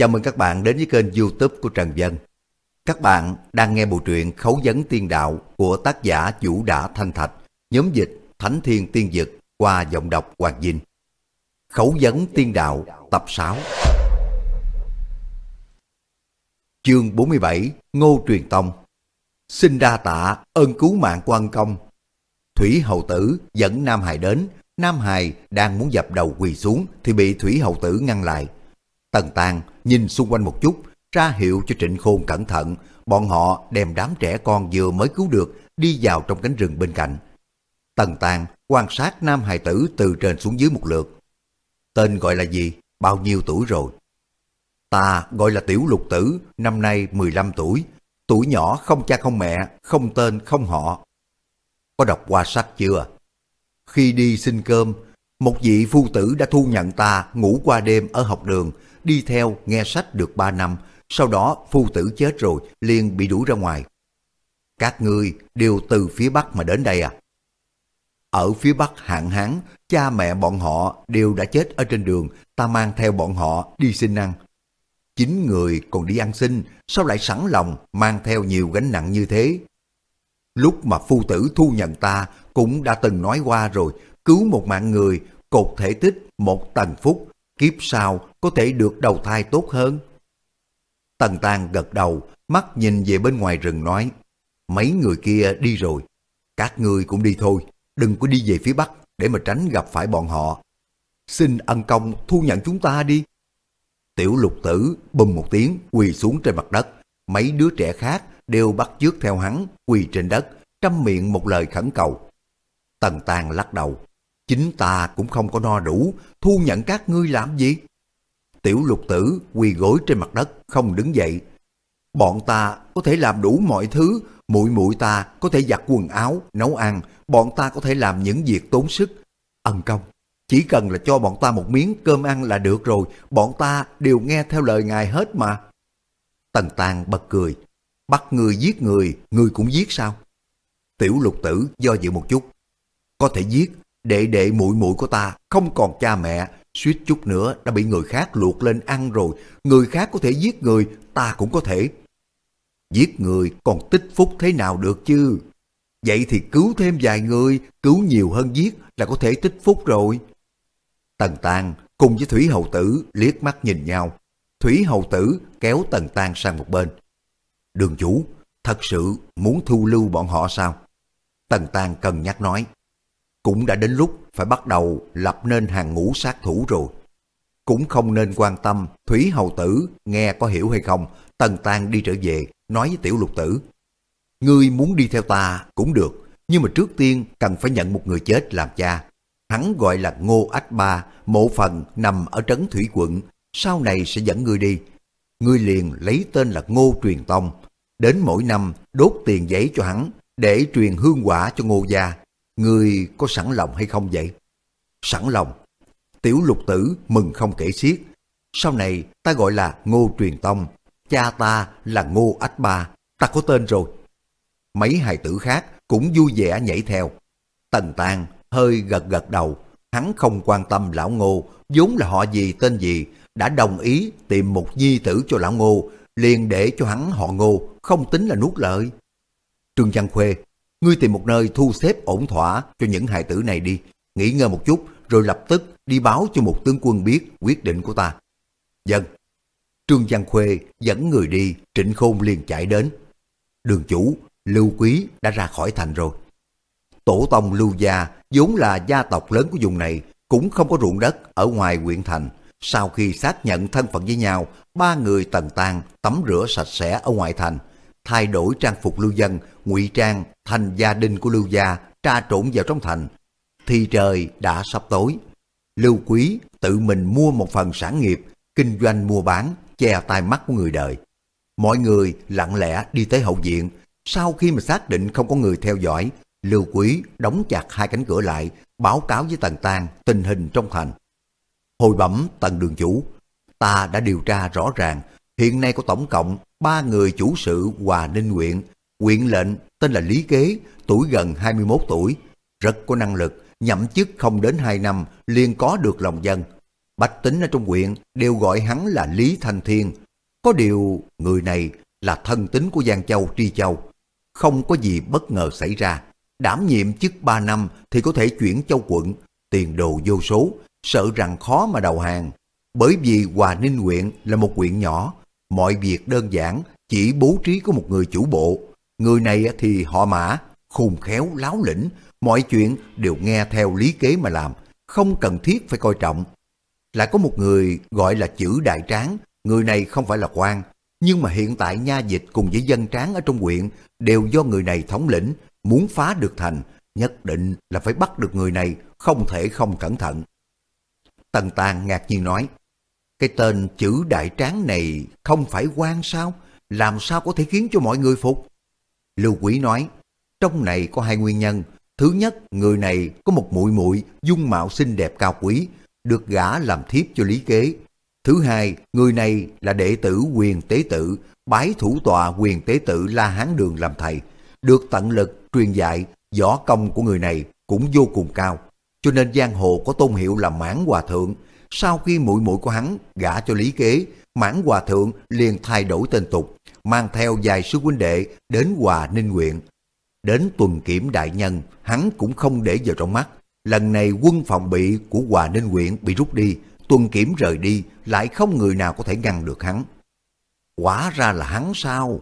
Chào mừng các bạn đến với kênh youtube của Trần Dân. Các bạn đang nghe bộ truyện Khấu vấn tiên đạo của tác giả Vũ Đã Thanh Thạch, nhóm dịch Thánh Thiên Tiên Dực qua giọng đọc Hoàng Dinh. Khấu vấn tiên đạo tập 6 Chương 47 Ngô Truyền Tông Xin đa tạ ơn cứu mạng quan công. Thủy Hầu Tử dẫn Nam Hải đến, Nam Hải đang muốn dập đầu quỳ xuống thì bị Thủy Hầu Tử ngăn lại. Tần Tàng nhìn xung quanh một chút, ra hiệu cho Trịnh Khôn cẩn thận, bọn họ đem đám trẻ con vừa mới cứu được đi vào trong cánh rừng bên cạnh. Tần Tàng quan sát nam hài tử từ trên xuống dưới một lượt. Tên gọi là gì? Bao nhiêu tuổi rồi? Ta gọi là Tiểu Lục Tử, năm nay 15 tuổi. Tuổi nhỏ không cha không mẹ, không tên không họ. Có đọc qua sách chưa? Khi đi xin cơm, một vị phu tử đã thu nhận ta ngủ qua đêm ở học đường, đi theo nghe sách được 3 năm, sau đó phu tử chết rồi, liền bị đuổi ra ngoài. Các ngươi đều từ phía Bắc mà đến đây à? Ở phía Bắc hạn hán, cha mẹ bọn họ đều đã chết ở trên đường, ta mang theo bọn họ đi xin ăn. Chính người còn đi ăn xin, sao lại sẵn lòng mang theo nhiều gánh nặng như thế? Lúc mà phu tử thu nhận ta cũng đã từng nói qua rồi, cứu một mạng người, cột thể tích một tầng phúc, kiếp sau có thể được đầu thai tốt hơn. Tần tàng gật đầu, mắt nhìn về bên ngoài rừng nói, mấy người kia đi rồi, các người cũng đi thôi, đừng có đi về phía Bắc để mà tránh gặp phải bọn họ. Xin ân công thu nhận chúng ta đi. Tiểu lục tử bùm một tiếng quỳ xuống trên mặt đất, mấy đứa trẻ khác đều bắt chước theo hắn quỳ trên đất, trăm miệng một lời khẩn cầu. Tần tàng lắc đầu, chính ta cũng không có no đủ, thu nhận các ngươi làm gì? Tiểu lục tử quỳ gối trên mặt đất, không đứng dậy. Bọn ta có thể làm đủ mọi thứ, muội muội ta có thể giặt quần áo, nấu ăn, bọn ta có thể làm những việc tốn sức. Ân công, chỉ cần là cho bọn ta một miếng cơm ăn là được rồi, bọn ta đều nghe theo lời ngài hết mà. Tần Tàng bật cười, bắt người giết người, người cũng giết sao? Tiểu lục tử do dự một chút. Có thể giết, đệ đệ muội muội của ta không còn cha mẹ, suýt chút nữa đã bị người khác luộc lên ăn rồi, người khác có thể giết người, ta cũng có thể. Giết người còn tích phúc thế nào được chứ? Vậy thì cứu thêm vài người, cứu nhiều hơn giết là có thể tích phúc rồi. Tần Tàng cùng với Thủy Hầu Tử liếc mắt nhìn nhau. Thủy Hầu Tử kéo Tần Tàng sang một bên. Đường chủ, thật sự muốn thu lưu bọn họ sao? Tần Tàng cần nhắc nói. Cũng đã đến lúc phải bắt đầu lập nên hàng ngũ sát thủ rồi. Cũng không nên quan tâm Thủy Hầu Tử nghe có hiểu hay không, Tần tàng đi trở về, nói với Tiểu Lục Tử. Ngươi muốn đi theo ta cũng được, nhưng mà trước tiên cần phải nhận một người chết làm cha. Hắn gọi là Ngô Ách Ba, mộ phần nằm ở trấn Thủy quận, sau này sẽ dẫn ngươi đi. Ngươi liền lấy tên là Ngô Truyền Tông, đến mỗi năm đốt tiền giấy cho hắn để truyền hương quả cho Ngô gia người có sẵn lòng hay không vậy? Sẵn lòng. Tiểu lục tử mừng không kể xiết. Sau này ta gọi là Ngô Truyền Tông, cha ta là Ngô Ách Ba, ta có tên rồi. Mấy hài tử khác cũng vui vẻ nhảy theo. Tần Tàng hơi gật gật đầu, hắn không quan tâm lão Ngô, vốn là họ gì tên gì, đã đồng ý tìm một di tử cho lão Ngô, liền để cho hắn họ Ngô, không tính là nuốt lợi. Trương Văn Khuê, ngươi tìm một nơi thu xếp ổn thỏa cho những hài tử này đi, nghỉ ngơi một chút rồi lập tức đi báo cho một tướng quân biết quyết định của ta. Dân. Trương Văn Khuê dẫn người đi, Trịnh Khôn liền chạy đến. Đường chủ, Lưu Quý đã ra khỏi thành rồi. Tổ tông Lưu Gia vốn là gia tộc lớn của vùng này, cũng không có ruộng đất ở ngoài huyện thành. Sau khi xác nhận thân phận với nhau, ba người tần tàng tắm rửa sạch sẽ ở ngoại thành, thay đổi trang phục lưu dân, ngụy trang thành gia đình của Lưu Gia, tra trộn vào trong thành. Thì trời đã sắp tối. Lưu Quý tự mình mua một phần sản nghiệp, kinh doanh mua bán, che tai mắt của người đời. Mọi người lặng lẽ đi tới hậu viện, sau khi mà xác định không có người theo dõi, Lưu Quý đóng chặt hai cánh cửa lại, báo cáo với Tần Tang tình hình trong thành. Hồi bẩm Tần Đường Chủ, ta đã điều tra rõ ràng, hiện nay có tổng cộng ba người chủ sự Hòa Ninh huyện, huyện lệnh tên là Lý Kế, tuổi gần 21 tuổi, rất có năng lực, nhậm chức không đến 2 năm liền có được lòng dân. Bách tính ở trong huyện đều gọi hắn là Lý Thanh Thiên. Có điều người này là thân tính của Giang Châu Tri Châu. Không có gì bất ngờ xảy ra. Đảm nhiệm chức 3 năm thì có thể chuyển châu quận, tiền đồ vô số, sợ rằng khó mà đầu hàng. Bởi vì Hòa Ninh huyện là một huyện nhỏ, mọi việc đơn giản, chỉ bố trí có một người chủ bộ. Người này thì họ mã, khôn khéo, láo lĩnh, mọi chuyện đều nghe theo lý kế mà làm, không cần thiết phải coi trọng. Lại có một người gọi là chữ đại tráng, người này không phải là quan, nhưng mà hiện tại nha dịch cùng với dân tráng ở trong huyện đều do người này thống lĩnh, muốn phá được thành, nhất định là phải bắt được người này, không thể không cẩn thận. Tần Tàng ngạc nhiên nói, cái tên chữ đại tráng này không phải quan sao? Làm sao có thể khiến cho mọi người phục? Lưu Quý nói, trong này có hai nguyên nhân. Thứ nhất, người này có một muội muội dung mạo xinh đẹp cao quý, được gả làm thiếp cho lý kế. Thứ hai, người này là đệ tử quyền tế tự, bái thủ tọa quyền tế tự La Hán Đường làm thầy. Được tận lực truyền dạy, võ công của người này cũng vô cùng cao. Cho nên giang hồ có tôn hiệu là mãn hòa thượng. Sau khi muội muội của hắn gả cho lý kế, mãn hòa thượng liền thay đổi tên tục, mang theo vài sư huynh đệ đến Hòa Ninh huyện. Đến tuần kiểm đại nhân, hắn cũng không để vào trong mắt. Lần này quân phòng bị của Hòa Ninh huyện bị rút đi, tuần kiểm rời đi, lại không người nào có thể ngăn được hắn. Quả ra là hắn sao?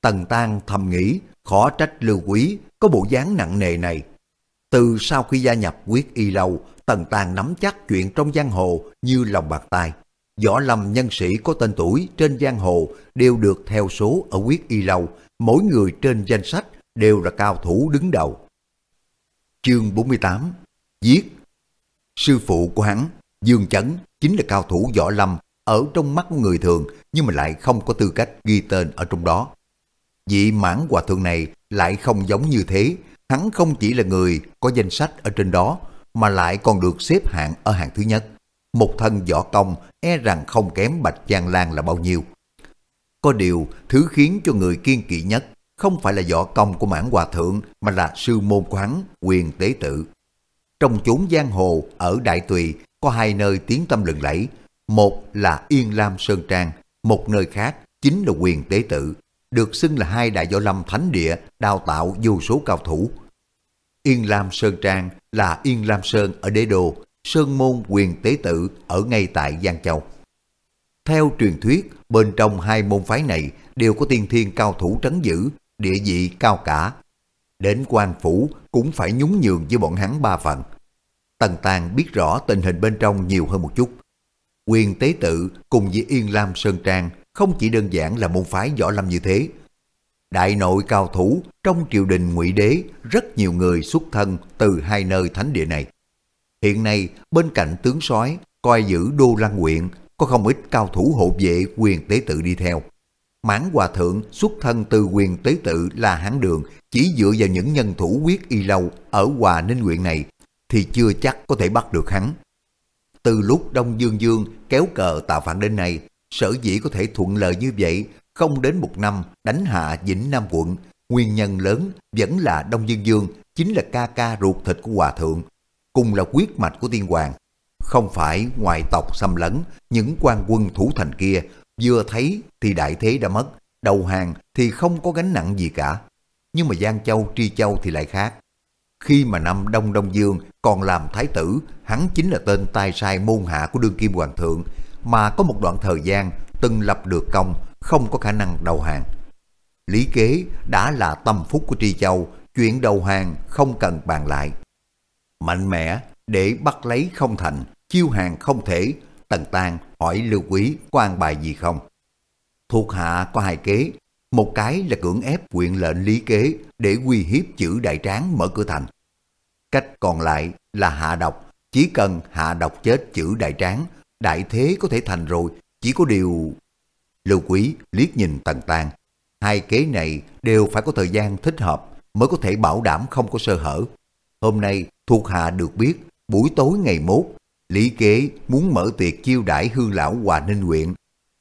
Tần Tăng thầm nghĩ, khó trách lưu quý, có bộ dáng nặng nề này. Từ sau khi gia nhập quyết y lâu, Tần Tàng nắm chắc chuyện trong giang hồ như lòng bạc tay. Võ lâm nhân sĩ có tên tuổi trên giang hồ đều được theo số ở quyết y lâu, mỗi người trên danh sách đều là cao thủ đứng đầu. Chương 48 Giết Sư phụ của hắn, Dương Chấn, chính là cao thủ võ lâm ở trong mắt của người thường nhưng mà lại không có tư cách ghi tên ở trong đó. Vị mãn hòa thượng này lại không giống như thế, hắn không chỉ là người có danh sách ở trên đó mà lại còn được xếp hạng ở hạng thứ nhất. Một thân võ công e rằng không kém Bạch Giang Lan là bao nhiêu. Có điều, thứ khiến cho người kiên kỵ nhất không phải là võ công của mãn hòa thượng mà là sư môn quán quyền tế tự. Trong chốn giang hồ ở Đại Tùy có hai nơi tiếng tâm lừng lẫy, một là Yên Lam Sơn Trang, một nơi khác chính là quyền tế tự, được xưng là hai đại võ lâm thánh địa đào tạo vô số cao thủ. Yên Lam Sơn Trang là Yên Lam Sơn ở Đế Đô, Sơn Môn quyền tế tự ở ngay tại Giang Châu. Theo truyền thuyết, bên trong hai môn phái này đều có tiên thiên cao thủ trấn giữ, địa vị cao cả. Đến quan phủ cũng phải nhún nhường với bọn hắn ba phần. Tần Tàng biết rõ tình hình bên trong nhiều hơn một chút. Quyền tế tự cùng với Yên Lam Sơn Trang không chỉ đơn giản là môn phái võ lâm như thế. Đại nội cao thủ trong triều đình ngụy đế rất nhiều người xuất thân từ hai nơi thánh địa này. Hiện nay bên cạnh tướng soái coi giữ đô lăng huyện có không ít cao thủ hộ vệ quyền tế tự đi theo. Mãn Hòa Thượng xuất thân từ quyền tế tự là hán đường chỉ dựa vào những nhân thủ quyết y lâu ở Hòa Ninh huyện này thì chưa chắc có thể bắt được hắn. Từ lúc Đông Dương Dương kéo cờ tạo phản đến nay, sở dĩ có thể thuận lợi như vậy, không đến một năm đánh hạ Vĩnh Nam quận, nguyên nhân lớn vẫn là Đông Dương Dương chính là ca ca ruột thịt của Hòa Thượng, cùng là quyết mạch của tiên hoàng. Không phải ngoại tộc xâm lấn, những quan quân thủ thành kia vừa thấy thì đại thế đã mất, đầu hàng thì không có gánh nặng gì cả. Nhưng mà Giang Châu, Tri Châu thì lại khác. Khi mà năm Đông Đông Dương còn làm thái tử, hắn chính là tên tai sai môn hạ của đương kim hoàng thượng, mà có một đoạn thời gian từng lập được công, không có khả năng đầu hàng. Lý kế đã là tâm phúc của Tri Châu, chuyện đầu hàng không cần bàn lại. Mạnh mẽ để bắt lấy không thành, chiêu hàng không thể, Tần tàng hỏi Lưu Quý có an bài gì không? Thuộc hạ có hai kế, một cái là cưỡng ép quyện lệnh lý kế để uy hiếp chữ đại tráng mở cửa thành. Cách còn lại là hạ độc, chỉ cần hạ độc chết chữ đại tráng, đại thế có thể thành rồi, chỉ có điều... Lưu Quý liếc nhìn Tần tàng hai kế này đều phải có thời gian thích hợp mới có thể bảo đảm không có sơ hở. Hôm nay thuộc hạ được biết buổi tối ngày mốt Lý Kế muốn mở tiệc chiêu đãi hương lão Hòa Ninh huyện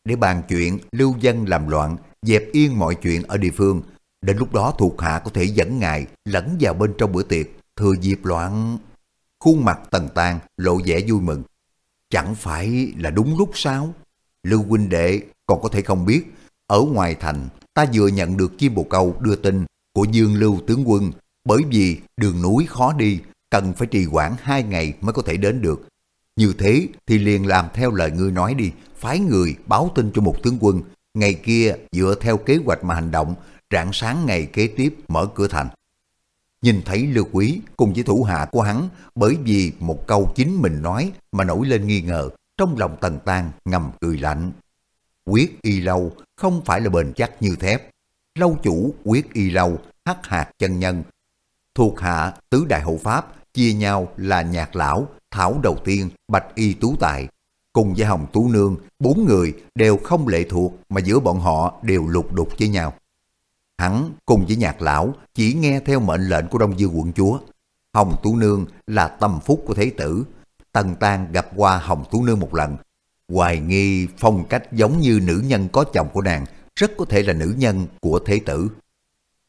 để bàn chuyện lưu dân làm loạn, dẹp yên mọi chuyện ở địa phương. Đến lúc đó thuộc hạ có thể dẫn ngài lẫn vào bên trong bữa tiệc, thừa dịp loạn. Khuôn mặt tần tàn lộ vẻ vui mừng. Chẳng phải là đúng lúc sao? Lưu huynh đệ còn có thể không biết, ở ngoài thành ta vừa nhận được chim bồ câu đưa tin của Dương Lưu tướng quân, bởi vì đường núi khó đi, cần phải trì hoãn hai ngày mới có thể đến được. Như thế thì liền làm theo lời ngươi nói đi, phái người báo tin cho một tướng quân, ngày kia dựa theo kế hoạch mà hành động, rạng sáng ngày kế tiếp mở cửa thành. Nhìn thấy Lưu Quý cùng với thủ hạ của hắn bởi vì một câu chính mình nói mà nổi lên nghi ngờ, trong lòng tần tàng ngầm cười lạnh. Quyết y lâu không phải là bền chắc như thép. Lâu chủ quyết y lâu, hắc hạt chân nhân. Thuộc hạ tứ đại hộ pháp chia nhau là nhạc lão, thảo đầu tiên, bạch y tú tài. Cùng với hồng tú nương, bốn người đều không lệ thuộc mà giữa bọn họ đều lục đục với nhau. Hắn cùng với nhạc lão chỉ nghe theo mệnh lệnh của Đông Dương quận chúa. Hồng Tú Nương là tâm phúc của Thế tử. Tần Tan gặp qua Hồng Tú Nương một lần. Hoài nghi phong cách giống như nữ nhân có chồng của nàng, rất có thể là nữ nhân của Thế tử.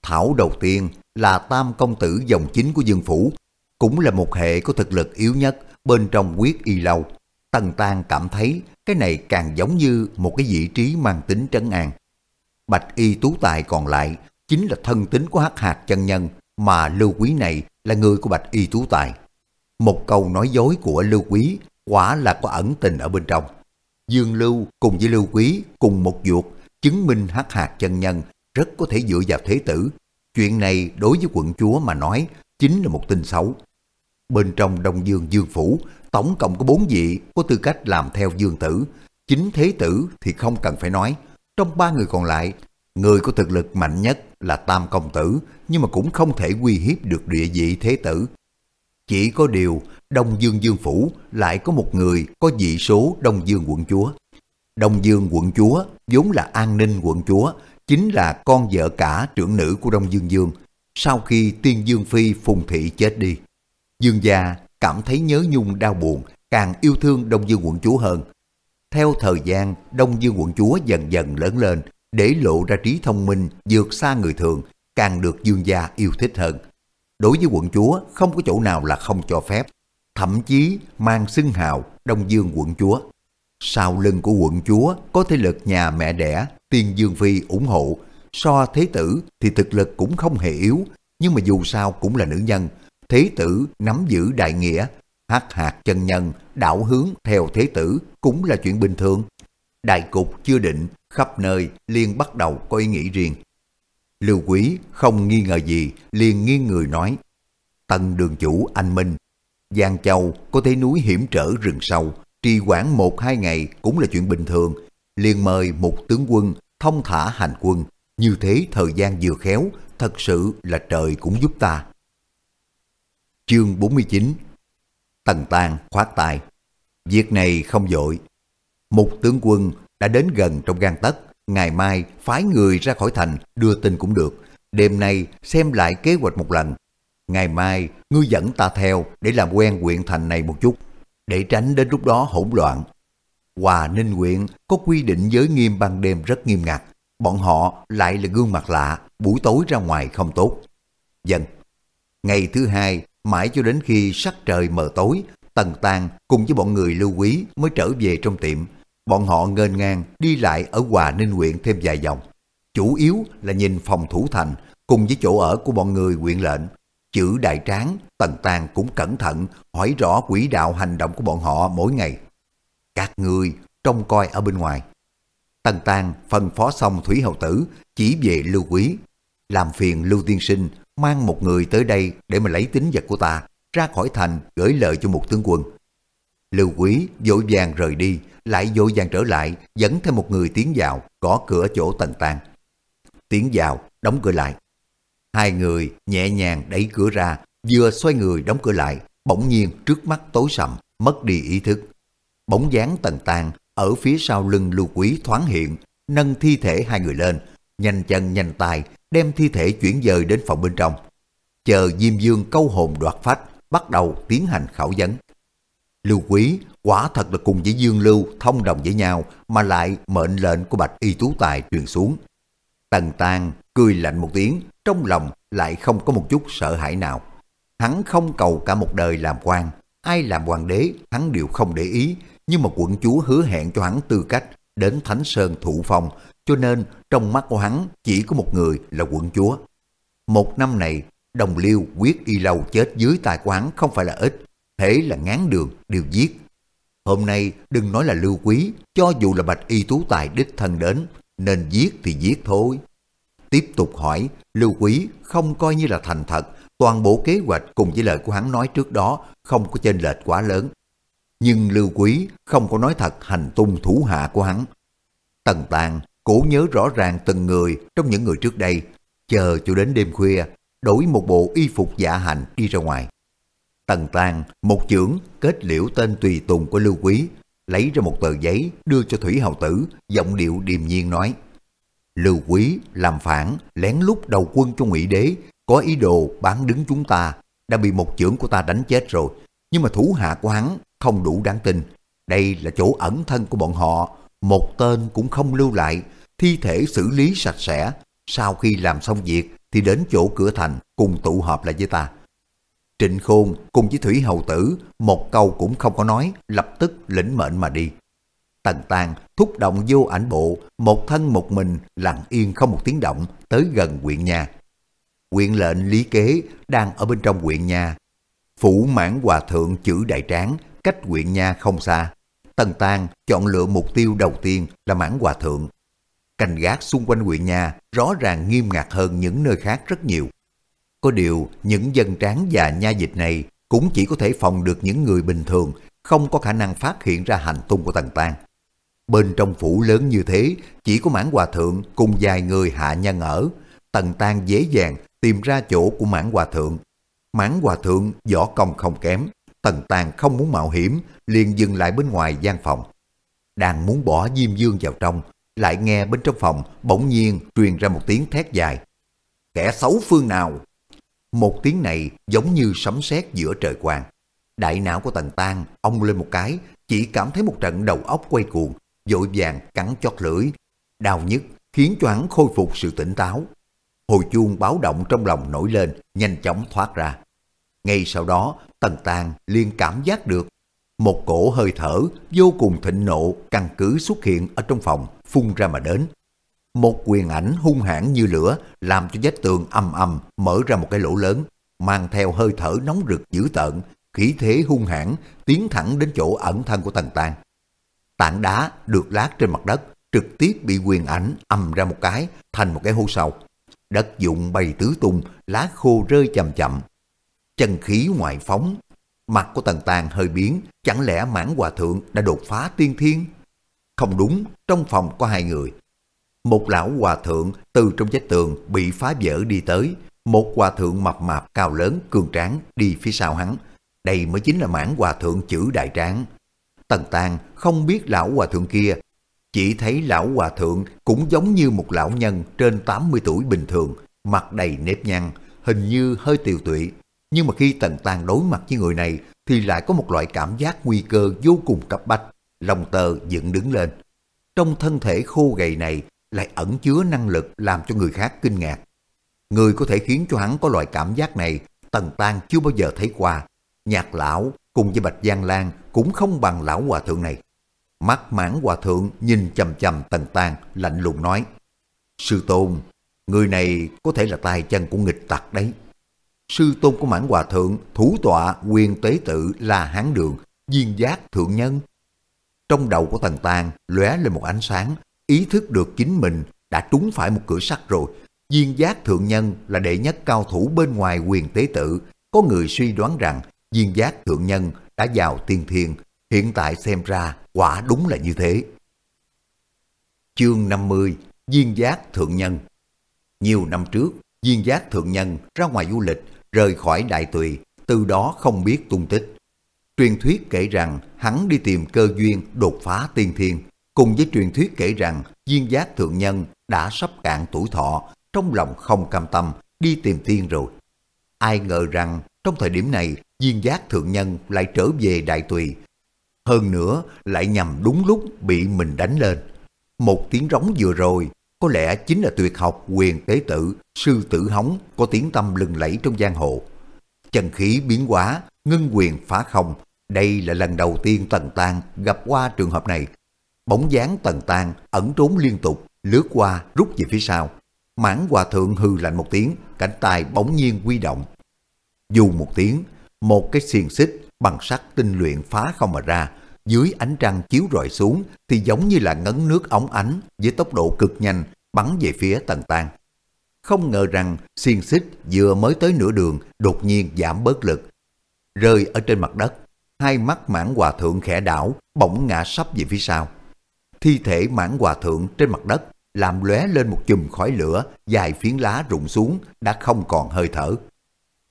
Thảo đầu tiên là tam công tử dòng chính của Dương Phủ, cũng là một hệ có thực lực yếu nhất bên trong quyết y lâu. Tần Tan cảm thấy cái này càng giống như một cái vị trí mang tính trấn an. Bạch y tú tài còn lại chính là thân tính của hắc hạt chân nhân mà lưu quý này là người của bạch y tú tài. Một câu nói dối của lưu quý quả là có ẩn tình ở bên trong. Dương Lưu cùng với Lưu Quý cùng một ruột chứng minh hắc hạt chân nhân rất có thể dựa vào thế tử. Chuyện này đối với quận chúa mà nói chính là một tin xấu. Bên trong Đông Dương Dương Phủ tổng cộng có bốn vị có tư cách làm theo dương tử. Chính thế tử thì không cần phải nói. Trong ba người còn lại, người có thực lực mạnh nhất là Tam Công Tử, nhưng mà cũng không thể uy hiếp được địa vị thế tử. Chỉ có điều, Đông Dương Dương Phủ lại có một người có vị số Đông Dương quận chúa. Đông Dương quận chúa vốn là an ninh quận chúa, chính là con vợ cả trưởng nữ của Đông Dương Dương. Sau khi tiên Dương Phi phùng thị chết đi, Dương gia cảm thấy nhớ nhung đau buồn, càng yêu thương Đông Dương quận chúa hơn. Theo thời gian, Đông Dương quận chúa dần dần lớn lên, để lộ ra trí thông minh vượt xa người thường, càng được dương gia yêu thích hơn. Đối với quận chúa, không có chỗ nào là không cho phép, thậm chí mang xưng hào Đông Dương quận chúa. Sau lưng của quận chúa có thế lực nhà mẹ đẻ, tiên Dương Phi ủng hộ, so thế tử thì thực lực cũng không hề yếu, nhưng mà dù sao cũng là nữ nhân, thế tử nắm giữ đại nghĩa, hắc hạt chân nhân, đảo hướng theo thế tử cũng là chuyện bình thường. Đại cục chưa định, khắp nơi liền bắt đầu có ý nghĩ riêng. Lưu Quý không nghi ngờ gì, liền nghiêng người nói, Tân đường chủ anh Minh, Giang Châu có thấy núi hiểm trở rừng sâu, trì quản một hai ngày cũng là chuyện bình thường, liền mời một tướng quân thông thả hành quân, như thế thời gian vừa khéo, thật sự là trời cũng giúp ta. Chương 49 Tần Tàng khoát tay Việc này không dội. Một tướng quân đã đến gần trong gan tất ngày mai phái người ra khỏi thành đưa tin cũng được. Đêm nay xem lại kế hoạch một lần. Ngày mai ngươi dẫn ta theo để làm quen huyện thành này một chút, để tránh đến lúc đó hỗn loạn. Hòa Ninh huyện có quy định giới nghiêm ban đêm rất nghiêm ngặt. Bọn họ lại là gương mặt lạ, buổi tối ra ngoài không tốt. dần Ngày thứ hai, mãi cho đến khi sắc trời mờ tối, Tần Tàng cùng với bọn người lưu quý mới trở về trong tiệm. Bọn họ ngênh ngang đi lại ở Hòa Ninh huyện thêm vài vòng. Chủ yếu là nhìn phòng thủ thành cùng với chỗ ở của bọn người huyện lệnh. Chữ đại tráng, Tần Tàng cũng cẩn thận hỏi rõ quỹ đạo hành động của bọn họ mỗi ngày. Các người trông coi ở bên ngoài. Tần Tàng phân phó xong Thủy Hậu Tử chỉ về Lưu Quý. Làm phiền Lưu Tiên Sinh mang một người tới đây để mà lấy tính vật của ta, ra khỏi thành gửi lời cho một tướng quân. Lưu Quý vội vàng rời đi, lại vội vàng trở lại, dẫn thêm một người tiến vào, gõ cửa chỗ tần tàng Tiến vào, đóng cửa lại. Hai người nhẹ nhàng đẩy cửa ra, vừa xoay người đóng cửa lại, bỗng nhiên trước mắt tối sầm, mất đi ý thức. Bóng dáng tần tàng ở phía sau lưng lưu quý thoáng hiện, nâng thi thể hai người lên, nhanh chân nhanh tay đem thi thể chuyển dời đến phòng bên trong. Chờ Diêm Dương câu hồn đoạt phách, bắt đầu tiến hành khảo vấn. Lưu Quý quả thật là cùng với Dương Lưu thông đồng với nhau mà lại mệnh lệnh của Bạch Y Tú Tài truyền xuống. Tần Tang cười lạnh một tiếng, trong lòng lại không có một chút sợ hãi nào. Hắn không cầu cả một đời làm quan, ai làm hoàng đế hắn đều không để ý, nhưng mà quận chúa hứa hẹn cho hắn tư cách đến Thánh Sơn thụ phong, cho nên trong mắt của hắn chỉ có một người là quận chúa. Một năm này, đồng liêu quyết y lâu chết dưới tài của hắn không phải là ít, thế là ngán đường đều giết. Hôm nay đừng nói là lưu quý, cho dù là bạch y tú tài đích thân đến, nên giết thì giết thôi. Tiếp tục hỏi, lưu quý không coi như là thành thật, toàn bộ kế hoạch cùng với lời của hắn nói trước đó không có chênh lệch quá lớn. Nhưng lưu quý không có nói thật hành tung thủ hạ của hắn. Tần tàng cố nhớ rõ ràng từng người trong những người trước đây, chờ cho đến đêm khuya, đổi một bộ y phục dạ hành đi ra ngoài. Tần tàng một chưởng kết liễu tên tùy tùng của Lưu Quý, lấy ra một tờ giấy đưa cho Thủy Hầu Tử, giọng điệu điềm nhiên nói. Lưu Quý làm phản, lén lút đầu quân cho ngụy đế, có ý đồ bán đứng chúng ta, đã bị một chưởng của ta đánh chết rồi. Nhưng mà thủ hạ của hắn không đủ đáng tin. Đây là chỗ ẩn thân của bọn họ, một tên cũng không lưu lại, thi thể xử lý sạch sẽ. Sau khi làm xong việc thì đến chỗ cửa thành cùng tụ họp lại với ta. Trịnh Khôn cùng với Thủy Hầu Tử một câu cũng không có nói, lập tức lĩnh mệnh mà đi. Tần Tàng thúc động vô ảnh bộ, một thân một mình lặng yên không một tiếng động tới gần quyện nhà. Quyện lệnh lý kế đang ở bên trong quyện nhà. Phủ mãn hòa thượng chữ đại tráng cách quyện nhà không xa. Tần Tàng chọn lựa mục tiêu đầu tiên là mãn hòa thượng. Cành gác xung quanh quyện nhà rõ ràng nghiêm ngặt hơn những nơi khác rất nhiều. Có điều, những dân tráng và nha dịch này cũng chỉ có thể phòng được những người bình thường, không có khả năng phát hiện ra hành tung của Tần tàng Bên trong phủ lớn như thế, chỉ có mãn hòa thượng cùng vài người hạ nhân ở. Tần tàng dễ dàng tìm ra chỗ của mãn hòa thượng. Mãn hòa thượng võ công không kém, Tần tàng không muốn mạo hiểm, liền dừng lại bên ngoài gian phòng. Đang muốn bỏ Diêm Dương vào trong, lại nghe bên trong phòng bỗng nhiên truyền ra một tiếng thét dài. Kẻ xấu phương nào một tiếng này giống như sấm sét giữa trời quang. Đại não của Tần Tan ông lên một cái, chỉ cảm thấy một trận đầu óc quay cuồng, vội vàng cắn chót lưỡi, đau nhức khiến cho hắn khôi phục sự tỉnh táo. Hồi chuông báo động trong lòng nổi lên, nhanh chóng thoát ra. Ngay sau đó, Tần Tàn liền cảm giác được một cổ hơi thở vô cùng thịnh nộ căn cứ xuất hiện ở trong phòng, phun ra mà đến. Một quyền ảnh hung hãn như lửa làm cho vách tường âm âm mở ra một cái lỗ lớn, mang theo hơi thở nóng rực dữ tợn, khí thế hung hãn tiến thẳng đến chỗ ẩn thân của Tần tàng Tảng đá được lát trên mặt đất, trực tiếp bị quyền ảnh ầm ra một cái thành một cái hố sâu. Đất dụng bay tứ tung, lá khô rơi chậm chậm. Chân khí ngoại phóng, mặt của Tần tàng hơi biến, chẳng lẽ mãn hòa thượng đã đột phá tiên thiên? Không đúng, trong phòng có hai người, một lão hòa thượng từ trong vách tường bị phá vỡ đi tới, một hòa thượng mập mạp cao lớn cường tráng đi phía sau hắn. Đây mới chính là mãn hòa thượng chữ đại tráng. Tần Tàng không biết lão hòa thượng kia, chỉ thấy lão hòa thượng cũng giống như một lão nhân trên 80 tuổi bình thường, mặt đầy nếp nhăn, hình như hơi tiều tụy. Nhưng mà khi Tần Tàng đối mặt với người này thì lại có một loại cảm giác nguy cơ vô cùng cấp bách, lòng tờ dựng đứng lên. Trong thân thể khô gầy này lại ẩn chứa năng lực làm cho người khác kinh ngạc. Người có thể khiến cho hắn có loại cảm giác này, Tần Tan chưa bao giờ thấy qua. Nhạc lão cùng với Bạch Giang Lan cũng không bằng lão hòa thượng này. Mắt mãn hòa thượng nhìn chầm chầm Tần Tan lạnh lùng nói. Sư Tôn, người này có thể là tay chân của nghịch tặc đấy. Sư Tôn của mãn hòa thượng, thủ tọa quyền tế tự là hán đường, viên giác thượng nhân. Trong đầu của Tần Tan lóe lên một ánh sáng, ý thức được chính mình đã trúng phải một cửa sắt rồi. Viên giác thượng nhân là đệ nhất cao thủ bên ngoài quyền tế tự. Có người suy đoán rằng viên giác thượng nhân đã vào tiên thiên. Hiện tại xem ra quả đúng là như thế. Chương 50 Viên giác thượng nhân Nhiều năm trước, viên giác thượng nhân ra ngoài du lịch, rời khỏi đại tùy, từ đó không biết tung tích. Truyền thuyết kể rằng hắn đi tìm cơ duyên đột phá tiên thiên, Cùng với truyền thuyết kể rằng viên giác thượng nhân đã sắp cạn tuổi thọ, trong lòng không cam tâm, đi tìm tiên rồi. Ai ngờ rằng trong thời điểm này viên giác thượng nhân lại trở về đại tùy. Hơn nữa lại nhằm đúng lúc bị mình đánh lên. Một tiếng rống vừa rồi có lẽ chính là tuyệt học quyền tế tự, sư tử hóng có tiếng tâm lừng lẫy trong giang hồ. Chân khí biến hóa, ngân quyền phá không, Đây là lần đầu tiên Tần tàng gặp qua trường hợp này. Bóng dáng Tần tan ẩn trốn liên tục, lướt qua rút về phía sau. Mãn hòa thượng hư lạnh một tiếng, cánh tay bỗng nhiên quy động. Dù một tiếng, một cái xiềng xích bằng sắt tinh luyện phá không mà ra, dưới ánh trăng chiếu rọi xuống thì giống như là ngấn nước ống ánh với tốc độ cực nhanh bắn về phía Tần tan Không ngờ rằng xiên xích vừa mới tới nửa đường đột nhiên giảm bớt lực. Rơi ở trên mặt đất, hai mắt mãn hòa thượng khẽ đảo, bỗng ngã sắp về phía sau. Thi thể mãn hòa thượng trên mặt đất làm lóe lên một chùm khói lửa, dài phiến lá rụng xuống, đã không còn hơi thở.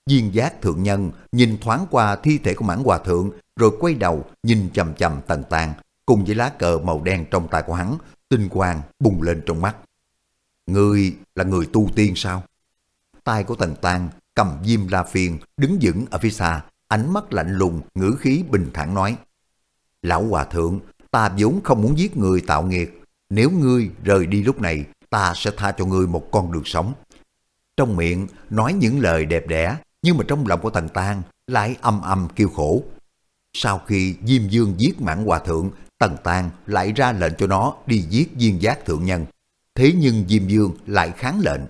Viên giác thượng nhân nhìn thoáng qua thi thể của mãn hòa thượng, rồi quay đầu nhìn chầm chầm tần tàn, cùng với lá cờ màu đen trong tay của hắn, tinh quang bùng lên trong mắt. Người là người tu tiên sao? Tay của tần tàn cầm diêm la phiền đứng vững ở phía xa, ánh mắt lạnh lùng, ngữ khí bình thản nói. Lão Hòa Thượng, ta vốn không muốn giết người tạo nghiệt. Nếu ngươi rời đi lúc này, ta sẽ tha cho ngươi một con đường sống. Trong miệng nói những lời đẹp đẽ, nhưng mà trong lòng của Tần Tang lại âm âm kêu khổ. Sau khi Diêm Dương giết mãn hòa thượng, Tần Tang lại ra lệnh cho nó đi giết viên giác thượng nhân. Thế nhưng Diêm Dương lại kháng lệnh.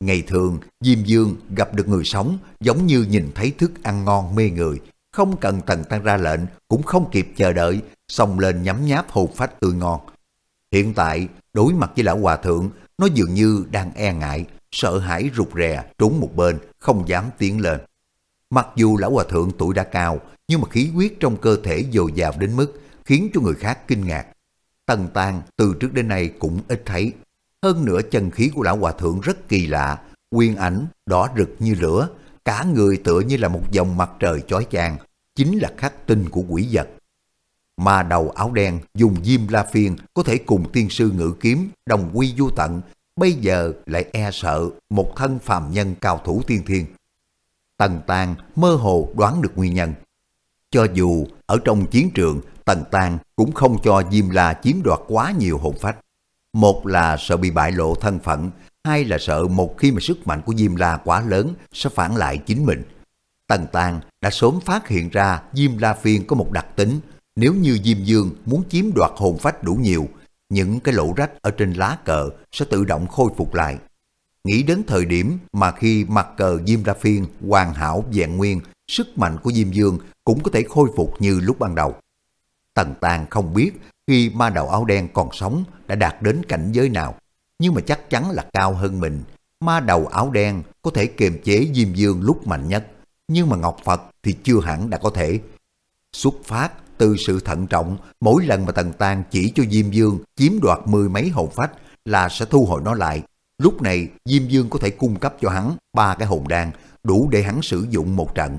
Ngày thường, Diêm Dương gặp được người sống giống như nhìn thấy thức ăn ngon mê người. Không cần Tần Tăng ra lệnh, cũng không kịp chờ đợi, xông lên nhắm nháp hộp phách tươi ngon. Hiện tại, đối mặt với lão hòa thượng, nó dường như đang e ngại, sợ hãi rụt rè, trốn một bên, không dám tiến lên. Mặc dù lão hòa thượng tuổi đã cao, nhưng mà khí huyết trong cơ thể dồi dào đến mức khiến cho người khác kinh ngạc. Tần tàng từ trước đến nay cũng ít thấy. Hơn nữa chân khí của lão hòa thượng rất kỳ lạ, quyên ảnh đỏ rực như lửa, cả người tựa như là một dòng mặt trời chói chang, chính là khắc tinh của quỷ vật. Mà đầu áo đen dùng diêm la phiên có thể cùng tiên sư ngự kiếm đồng quy vô tận, bây giờ lại e sợ một thân phàm nhân cao thủ tiên thiên. Tần Tàng mơ hồ đoán được nguyên nhân. Cho dù ở trong chiến trường, Tần Tàng cũng không cho Diêm La chiếm đoạt quá nhiều hồn phách. Một là sợ bị bại lộ thân phận, hai là sợ một khi mà sức mạnh của Diêm La quá lớn sẽ phản lại chính mình. Tần Tàng đã sớm phát hiện ra Diêm La Phiên có một đặc tính, nếu như Diêm Dương muốn chiếm đoạt hồn phách đủ nhiều, những cái lỗ rách ở trên lá cờ sẽ tự động khôi phục lại. Nghĩ đến thời điểm mà khi mặt cờ Diêm ra Phiên hoàn hảo vẹn nguyên, sức mạnh của Diêm Dương cũng có thể khôi phục như lúc ban đầu. Tần Tàng không biết khi ma đầu áo đen còn sống đã đạt đến cảnh giới nào, nhưng mà chắc chắn là cao hơn mình. Ma đầu áo đen có thể kiềm chế Diêm Dương lúc mạnh nhất, nhưng mà Ngọc Phật thì chưa hẳn đã có thể. Xuất phát từ sự thận trọng, mỗi lần mà Tần Tàng chỉ cho Diêm Dương chiếm đoạt mười mấy hồn phách là sẽ thu hồi nó lại. Lúc này Diêm Dương có thể cung cấp cho hắn ba cái hồn đan, đủ để hắn sử dụng một trận.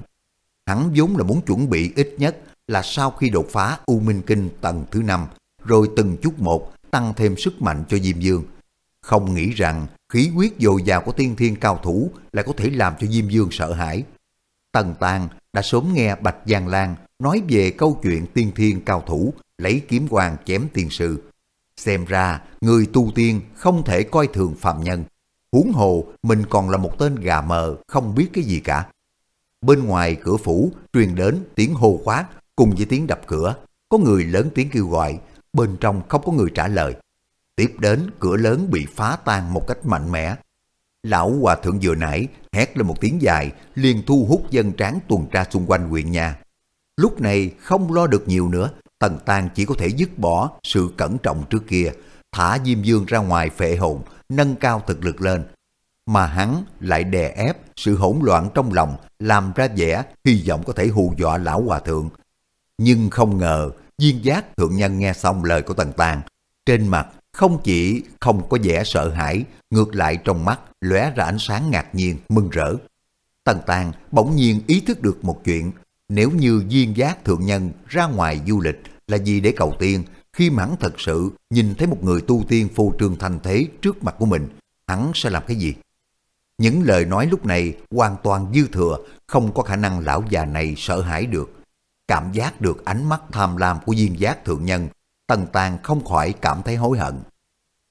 Hắn vốn là muốn chuẩn bị ít nhất là sau khi đột phá U Minh Kinh tầng thứ năm, rồi từng chút một tăng thêm sức mạnh cho Diêm Dương. Không nghĩ rằng khí huyết dồi dào của tiên thiên cao thủ lại có thể làm cho Diêm Dương sợ hãi. Tần Tàng đã sớm nghe Bạch Giang Lan nói về câu chuyện tiên thiên cao thủ lấy kiếm hoàng chém tiên sư. Xem ra người tu tiên không thể coi thường phạm nhân. Huống hồ mình còn là một tên gà mờ không biết cái gì cả. Bên ngoài cửa phủ truyền đến tiếng hô khoát cùng với tiếng đập cửa. Có người lớn tiếng kêu gọi, bên trong không có người trả lời. Tiếp đến cửa lớn bị phá tan một cách mạnh mẽ. Lão Hòa Thượng vừa nãy hét lên một tiếng dài liền thu hút dân tráng tuần tra xung quanh huyện nhà. Lúc này không lo được nhiều nữa, Tần Tàng chỉ có thể dứt bỏ sự cẩn trọng trước kia, thả Diêm Dương ra ngoài phệ hồn, nâng cao thực lực lên. Mà hắn lại đè ép sự hỗn loạn trong lòng, làm ra vẻ hy vọng có thể hù dọa lão hòa thượng. Nhưng không ngờ, viên giác thượng nhân nghe xong lời của Tần Tàng, trên mặt không chỉ không có vẻ sợ hãi, ngược lại trong mắt lóe ra ánh sáng ngạc nhiên, mừng rỡ. Tần Tàng bỗng nhiên ý thức được một chuyện, nếu như duyên giác thượng nhân ra ngoài du lịch là gì để cầu tiên, khi mà hắn thật sự nhìn thấy một người tu tiên phô trương thành thế trước mặt của mình, hắn sẽ làm cái gì? Những lời nói lúc này hoàn toàn dư thừa, không có khả năng lão già này sợ hãi được. Cảm giác được ánh mắt tham lam của duyên giác thượng nhân, tần tàng không khỏi cảm thấy hối hận.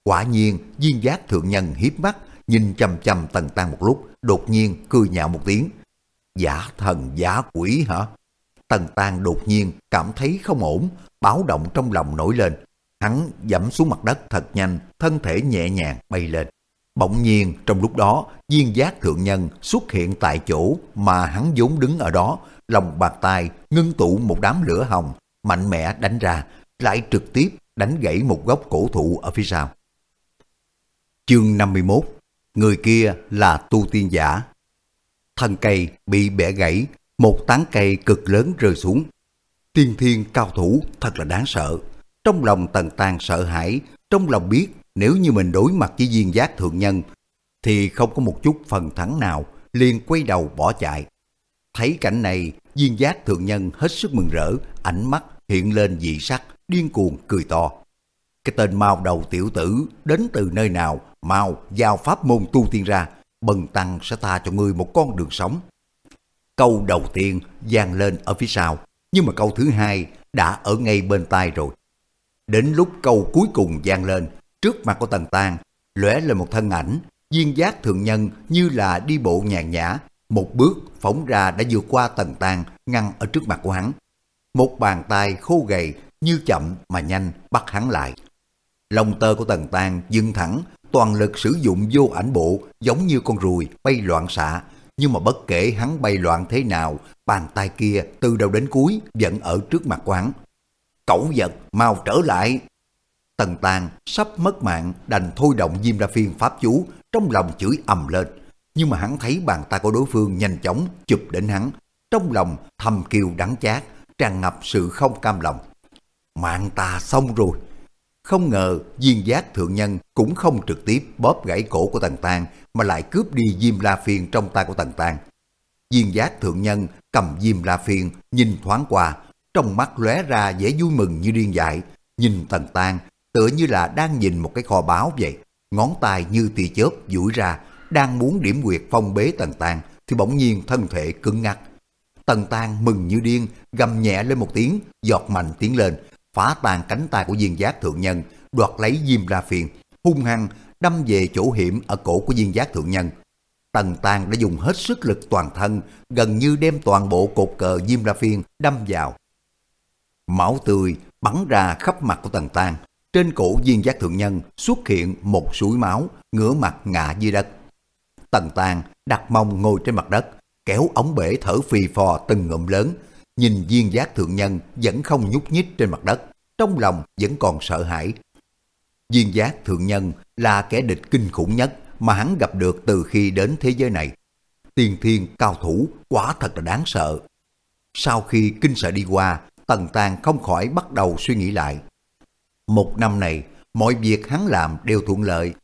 Quả nhiên, viên giác thượng nhân hiếp mắt, nhìn chầm chầm tần tàng một lúc, đột nhiên cười nhạo một tiếng, Giả thần giả quỷ hả? Tần tàng đột nhiên cảm thấy không ổn, báo động trong lòng nổi lên. Hắn dẫm xuống mặt đất thật nhanh, thân thể nhẹ nhàng bay lên. Bỗng nhiên trong lúc đó, viên giác thượng nhân xuất hiện tại chỗ mà hắn vốn đứng ở đó, lòng bàn tay ngưng tụ một đám lửa hồng, mạnh mẽ đánh ra, lại trực tiếp đánh gãy một gốc cổ thụ ở phía sau. Chương 51 Người kia là tu tiên giả. Thân cây bị bẻ gãy, một tán cây cực lớn rơi xuống. Tiên thiên cao thủ thật là đáng sợ. Trong lòng Tần tàn sợ hãi, trong lòng biết nếu như mình đối mặt với viên giác thượng nhân thì không có một chút phần thắng nào, liền quay đầu bỏ chạy. Thấy cảnh này, viên giác thượng nhân hết sức mừng rỡ, ánh mắt hiện lên dị sắc, điên cuồng cười to. Cái tên mau đầu tiểu tử đến từ nơi nào, mau giao pháp môn tu tiên ra, bần tăng sẽ tha cho ngươi một con đường sống. Câu đầu tiên vang lên ở phía sau, nhưng mà câu thứ hai đã ở ngay bên tai rồi. Đến lúc câu cuối cùng vang lên, trước mặt của Tần Tang lóe lên một thân ảnh, viên giác thượng nhân như là đi bộ nhàn nhã, một bước phóng ra đã vượt qua Tần Tang ngăn ở trước mặt của hắn. Một bàn tay khô gầy như chậm mà nhanh bắt hắn lại. Lòng tơ của Tần Tàng dừng thẳng, toàn lực sử dụng vô ảnh bộ giống như con ruồi bay loạn xạ. Nhưng mà bất kể hắn bay loạn thế nào, bàn tay kia từ đầu đến cuối vẫn ở trước mặt quán. Cẩu vật, mau trở lại! Tần Tàng sắp mất mạng đành thôi động Diêm Ra Phiên pháp chú trong lòng chửi ầm lên. Nhưng mà hắn thấy bàn tay của đối phương nhanh chóng chụp đến hắn. Trong lòng thầm kiều đắng chát, tràn ngập sự không cam lòng. Mạng ta xong rồi. Không ngờ viên giác thượng nhân cũng không trực tiếp bóp gãy cổ của Tần Tàng mà lại cướp đi Diêm La Phiên trong tay của Tần Tàng. Viên giác thượng nhân cầm Diêm La Phiên nhìn thoáng qua, trong mắt lóe ra vẻ vui mừng như điên dại. Nhìn Tần Tàng tựa như là đang nhìn một cái kho báu vậy. Ngón tay như tia chớp duỗi ra, đang muốn điểm quyệt phong bế Tần Tàng thì bỗng nhiên thân thể cứng ngắc. Tần Tàng mừng như điên, gầm nhẹ lên một tiếng, giọt mạnh tiến lên, phá tan cánh tay của viên giác thượng nhân, đoạt lấy diêm la phiền, hung hăng đâm về chỗ hiểm ở cổ của viên giác thượng nhân. Tần Tàng đã dùng hết sức lực toàn thân, gần như đem toàn bộ cột cờ diêm la phiên đâm vào. Máu tươi bắn ra khắp mặt của Tần Tàng, trên cổ viên giác thượng nhân xuất hiện một suối máu, ngửa mặt ngã dưới đất. Tần Tàng đặt mông ngồi trên mặt đất, kéo ống bể thở phì phò từng ngụm lớn, nhìn viên giác thượng nhân vẫn không nhúc nhích trên mặt đất, trong lòng vẫn còn sợ hãi. Viên giác thượng nhân là kẻ địch kinh khủng nhất mà hắn gặp được từ khi đến thế giới này. Tiên thiên cao thủ quả thật là đáng sợ. Sau khi kinh sợ đi qua, Tần Tàng không khỏi bắt đầu suy nghĩ lại. Một năm này, mọi việc hắn làm đều thuận lợi.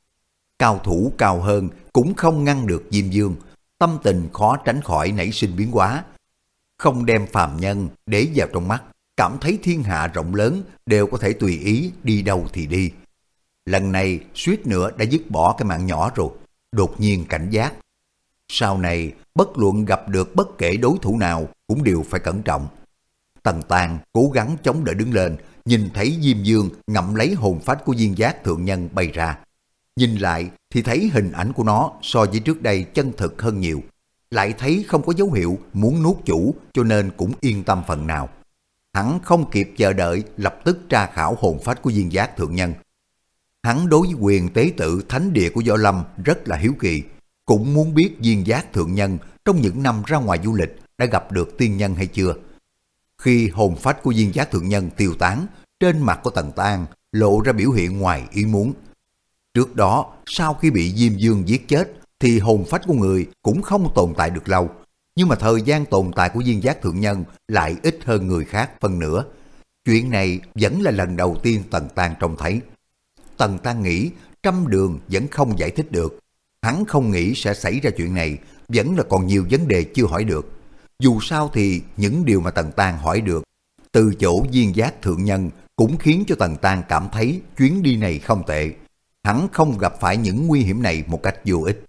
Cao thủ cao hơn cũng không ngăn được Diêm Dương, tâm tình khó tránh khỏi nảy sinh biến hóa. Không đem phàm nhân để vào trong mắt, cảm thấy thiên hạ rộng lớn đều có thể tùy ý đi đâu thì đi. Lần này suýt nữa đã dứt bỏ cái mạng nhỏ rồi, đột nhiên cảnh giác. Sau này, bất luận gặp được bất kể đối thủ nào cũng đều phải cẩn trọng. Tần Tàng cố gắng chống đỡ đứng lên, nhìn thấy Diêm Dương ngậm lấy hồn phách của viên giác thượng nhân bay ra. Nhìn lại thì thấy hình ảnh của nó so với trước đây chân thực hơn nhiều. Lại thấy không có dấu hiệu muốn nuốt chủ cho nên cũng yên tâm phần nào. Hắn không kịp chờ đợi lập tức tra khảo hồn phách của viên giác thượng nhân. Hắn đối với quyền tế tự thánh địa của Võ Lâm rất là hiếu kỳ, cũng muốn biết viên giác thượng nhân trong những năm ra ngoài du lịch đã gặp được tiên nhân hay chưa. Khi hồn phách của viên giác thượng nhân tiêu tán, trên mặt của Tần Tan lộ ra biểu hiện ngoài ý muốn. Trước đó, sau khi bị Diêm Dương giết chết, thì hồn phách của người cũng không tồn tại được lâu. Nhưng mà thời gian tồn tại của viên giác thượng nhân lại ít hơn người khác phân nửa. Chuyện này vẫn là lần đầu tiên Tần Tăng trông thấy. Tần Tăng nghĩ trăm đường vẫn không giải thích được. Hắn không nghĩ sẽ xảy ra chuyện này, vẫn là còn nhiều vấn đề chưa hỏi được. Dù sao thì những điều mà Tần Tăng hỏi được, từ chỗ viên giác thượng nhân cũng khiến cho Tần Tăng cảm thấy chuyến đi này không tệ. Hắn không gặp phải những nguy hiểm này một cách vô ích.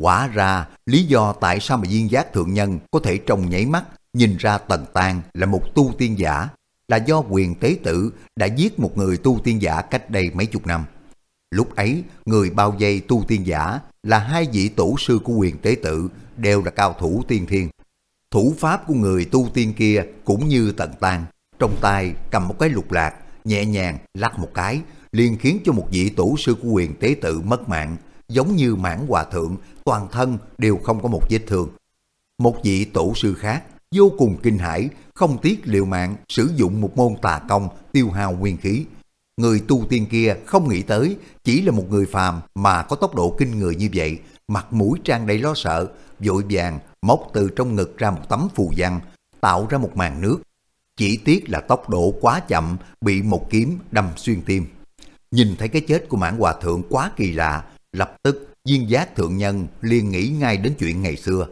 Quả ra, lý do tại sao mà viên giác thượng nhân có thể trong nháy mắt nhìn ra Tần Tàng là một tu tiên giả là do quyền tế tử đã giết một người tu tiên giả cách đây mấy chục năm. Lúc ấy, người bao vây tu tiên giả là hai vị tổ sư của quyền tế tự đều là cao thủ tiên thiên. Thủ pháp của người tu tiên kia cũng như tận tan, trong tay cầm một cái lục lạc, nhẹ nhàng lắc một cái, liền khiến cho một vị tổ sư của quyền tế tự mất mạng, giống như mãn hòa thượng, toàn thân đều không có một vết thương. Một vị tổ sư khác vô cùng kinh hãi, không tiếc liều mạng sử dụng một môn tà công tiêu hao nguyên khí. Người tu tiên kia không nghĩ tới chỉ là một người phàm mà có tốc độ kinh người như vậy, mặt mũi trang đầy lo sợ, vội vàng móc từ trong ngực ra một tấm phù văn, tạo ra một màn nước. Chỉ tiếc là tốc độ quá chậm, bị một kiếm đâm xuyên tim. Nhìn thấy cái chết của mãn hòa thượng quá kỳ lạ, lập tức viên giác thượng nhân liền nghĩ ngay đến chuyện ngày xưa.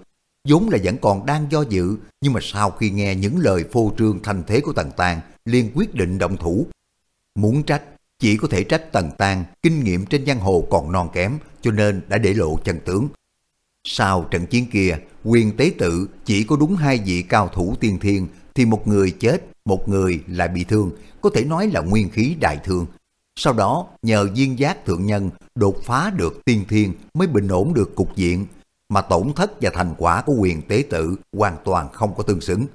vốn là vẫn còn đang do dự, nhưng mà sau khi nghe những lời phô trương thanh thế của Tần Tàng, liền quyết định động thủ. Muốn trách, chỉ có thể trách Tần Tàng kinh nghiệm trên giang hồ còn non kém, cho nên đã để lộ chân tướng. Sau trận chiến kia, quyền tế tự chỉ có đúng hai vị cao thủ tiên thiên, thì một người chết, một người lại bị thương, có thể nói là nguyên khí đại thương. Sau đó, nhờ viên giác thượng nhân đột phá được tiên thiên mới bình ổn được cục diện, mà tổn thất và thành quả của quyền tế tự hoàn toàn không có tương xứng.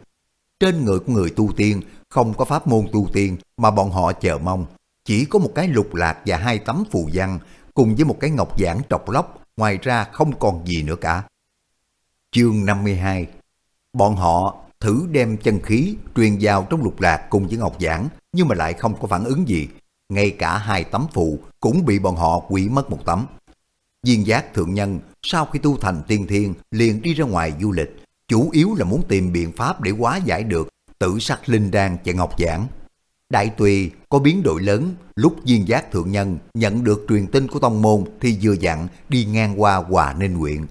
Trên người của người tu tiên không có pháp môn tu tiên mà bọn họ chờ mong, chỉ có một cái lục lạc và hai tấm phù văn cùng với một cái ngọc giản trọc lóc, ngoài ra không còn gì nữa cả. Chương 52 Bọn họ thử đem chân khí truyền vào trong lục lạc cùng với ngọc giản nhưng mà lại không có phản ứng gì, ngay cả hai tấm phù cũng bị bọn họ quỷ mất một tấm. Viên giác thượng nhân sau khi tu thành tiên thiên liền đi ra ngoài du lịch, chủ yếu là muốn tìm biện pháp để hóa giải được tử sắc linh đan và ngọc giảng. Đại tùy có biến đổi lớn, lúc viên giác thượng nhân nhận được truyền tin của tông môn thì vừa dặn đi ngang qua Hòa Ninh huyện.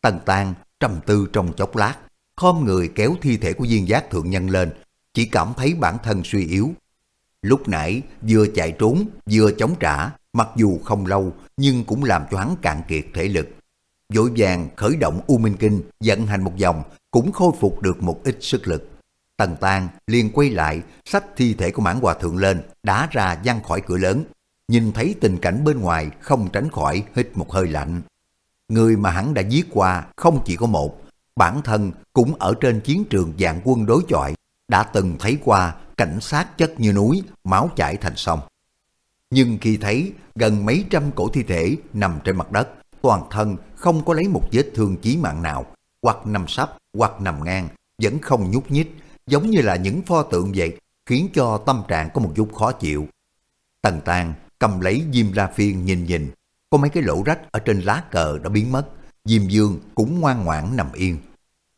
Tần Tan trầm tư trong chốc lát, khom người kéo thi thể của viên giác thượng nhân lên, chỉ cảm thấy bản thân suy yếu, Lúc nãy vừa chạy trốn vừa chống trả, mặc dù không lâu nhưng cũng làm cho hắn cạn kiệt thể lực. Vội vàng khởi động U Minh Kinh vận hành một vòng cũng khôi phục được một ít sức lực. Tần Tan liền quay lại, xách thi thể của mãn hòa thượng lên, đá ra văng khỏi cửa lớn. Nhìn thấy tình cảnh bên ngoài không tránh khỏi hít một hơi lạnh. Người mà hắn đã giết qua không chỉ có một, bản thân cũng ở trên chiến trường dạng quân đối chọi, đã từng thấy qua cảnh sát chất như núi, máu chảy thành sông. Nhưng khi thấy gần mấy trăm cổ thi thể nằm trên mặt đất, toàn thân không có lấy một vết thương chí mạng nào, hoặc nằm sắp, hoặc nằm ngang, vẫn không nhúc nhích, giống như là những pho tượng vậy, khiến cho tâm trạng có một chút khó chịu. Tần Tàng cầm lấy Diêm La Phiên nhìn nhìn, có mấy cái lỗ rách ở trên lá cờ đã biến mất, Diêm Dương cũng ngoan ngoãn nằm yên.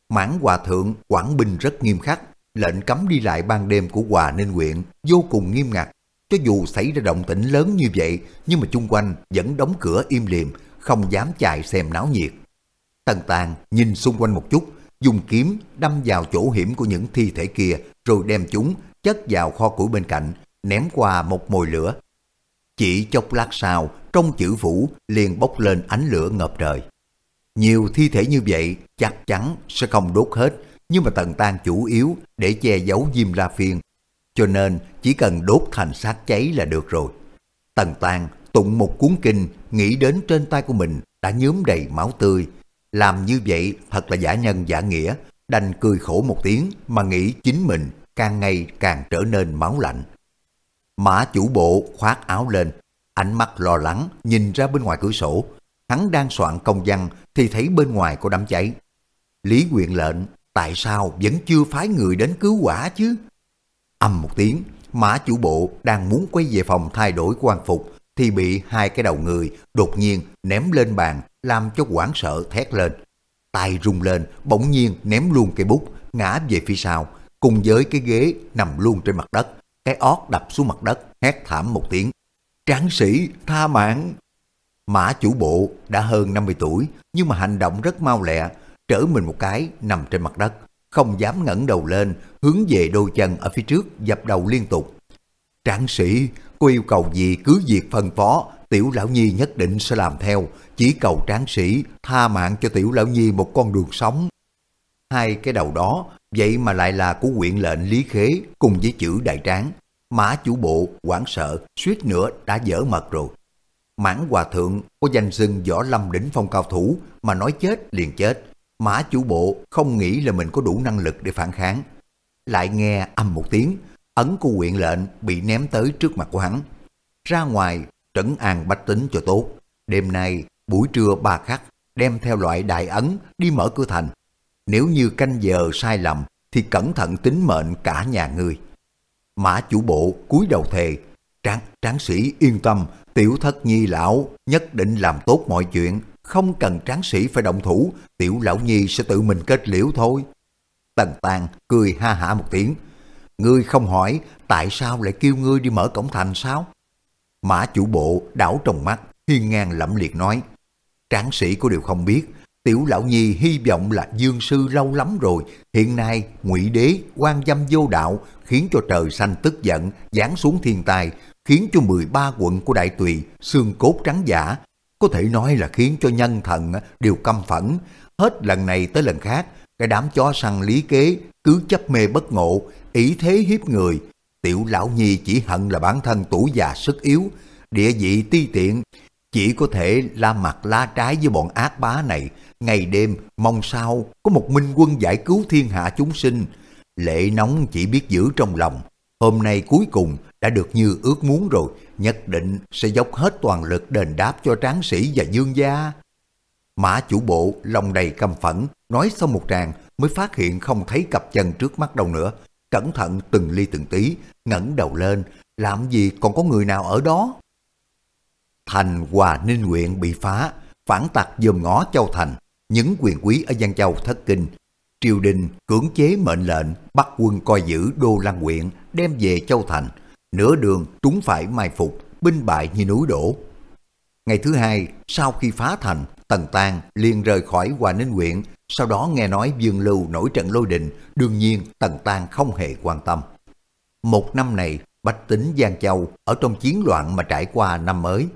Mãn Hòa Thượng quản binh rất nghiêm khắc, lệnh cấm đi lại ban đêm của Hòa Ninh huyện vô cùng nghiêm ngặt. Cho dù xảy ra động tĩnh lớn như vậy, nhưng mà chung quanh vẫn đóng cửa im lìm, không dám chạy xem náo nhiệt. Tần Tàng nhìn xung quanh một chút, dùng kiếm đâm vào chỗ hiểm của những thi thể kia, rồi đem chúng chất vào kho củi bên cạnh, ném qua một mồi lửa. Chỉ chốc lát sau, trong chữ phủ liền bốc lên ánh lửa ngập trời. Nhiều thi thể như vậy chắc chắn sẽ không đốt hết, nhưng mà Tần Tan chủ yếu để che giấu Diêm La Phiên, cho nên chỉ cần đốt thành xác cháy là được rồi. Tần Tan tụng một cuốn kinh, nghĩ đến trên tay của mình đã nhuốm đầy máu tươi. Làm như vậy thật là giả nhân giả nghĩa, đành cười khổ một tiếng mà nghĩ chính mình càng ngày càng trở nên máu lạnh. Mã chủ bộ khoác áo lên, ánh mắt lo lắng nhìn ra bên ngoài cửa sổ. Hắn đang soạn công văn thì thấy bên ngoài có đám cháy. Lý quyện lệnh tại sao vẫn chưa phái người đến cứu quả chứ? Âm một tiếng, mã chủ bộ đang muốn quay về phòng thay đổi quan phục thì bị hai cái đầu người đột nhiên ném lên bàn làm cho quảng sợ thét lên. tay rung lên, bỗng nhiên ném luôn cây bút, ngã về phía sau, cùng với cái ghế nằm luôn trên mặt đất. Cái ót đập xuống mặt đất, hét thảm một tiếng. Tráng sĩ, tha mạng! Mã chủ bộ đã hơn 50 tuổi, nhưng mà hành động rất mau lẹ, trở mình một cái nằm trên mặt đất, không dám ngẩng đầu lên, hướng về đôi chân ở phía trước dập đầu liên tục. Tráng sĩ, cô yêu cầu gì cứ việc phân phó, tiểu lão nhi nhất định sẽ làm theo, chỉ cầu tráng sĩ tha mạng cho tiểu lão nhi một con đường sống. Hai cái đầu đó, vậy mà lại là của quyện lệnh lý khế cùng với chữ đại tráng. Mã chủ bộ quảng sợ, suýt nữa đã dở mật rồi. Mãn hòa thượng có danh xưng võ lâm đỉnh phong cao thủ mà nói chết liền chết, Mã chủ bộ không nghĩ là mình có đủ năng lực để phản kháng. Lại nghe âm một tiếng, ấn của quyện lệnh bị ném tới trước mặt của hắn. Ra ngoài, trấn an bách tính cho tốt. Đêm nay, buổi trưa ba khắc, đem theo loại đại ấn đi mở cửa thành. Nếu như canh giờ sai lầm, thì cẩn thận tính mệnh cả nhà người. Mã chủ bộ cúi đầu thề, tráng, tráng sĩ yên tâm, tiểu thất nhi lão nhất định làm tốt mọi chuyện, không cần tráng sĩ phải động thủ, tiểu lão nhi sẽ tự mình kết liễu thôi. Tần Tàng cười ha hả một tiếng, ngươi không hỏi tại sao lại kêu ngươi đi mở cổng thành sao? Mã chủ bộ đảo trong mắt, hiên ngang lẫm liệt nói, tráng sĩ có điều không biết, Tiểu lão nhi hy vọng là dương sư lâu lắm rồi, hiện nay ngụy đế quan dâm vô đạo khiến cho trời xanh tức giận, giáng xuống thiên tai, khiến cho 13 quận của đại tùy xương cốt trắng giả, có thể nói là khiến cho nhân thần đều căm phẫn. Hết lần này tới lần khác, cái đám chó săn lý kế cứ chấp mê bất ngộ, ý thế hiếp người. Tiểu lão nhi chỉ hận là bản thân tuổi già sức yếu, địa vị ti tiện, chỉ có thể la mặt la trái với bọn ác bá này, ngày đêm mong sao có một minh quân giải cứu thiên hạ chúng sinh. Lệ nóng chỉ biết giữ trong lòng. Hôm nay cuối cùng đã được như ước muốn rồi, nhất định sẽ dốc hết toàn lực đền đáp cho tráng sĩ và dương gia. Mã chủ bộ lòng đầy căm phẫn, nói xong một tràng mới phát hiện không thấy cặp chân trước mắt đâu nữa. Cẩn thận từng ly từng tí, ngẩng đầu lên, làm gì còn có người nào ở đó? Thành Hòa Ninh nguyện bị phá, phản tặc dòm ngó Châu Thành, những quyền quý ở Giang Châu thất kinh. Triều đình cưỡng chế mệnh lệnh bắt quân coi giữ Đô Lăng huyện đem về Châu Thành. Nửa đường trúng phải mai phục, binh bại như núi đổ. Ngày thứ hai, sau khi phá thành, Tần tàng liền rời khỏi Hòa Ninh huyện, sau đó nghe nói Dương Lưu nổi trận lôi đình, đương nhiên Tần tàng không hề quan tâm. Một năm này, Bách tính Giang Châu ở trong chiến loạn mà trải qua năm mới,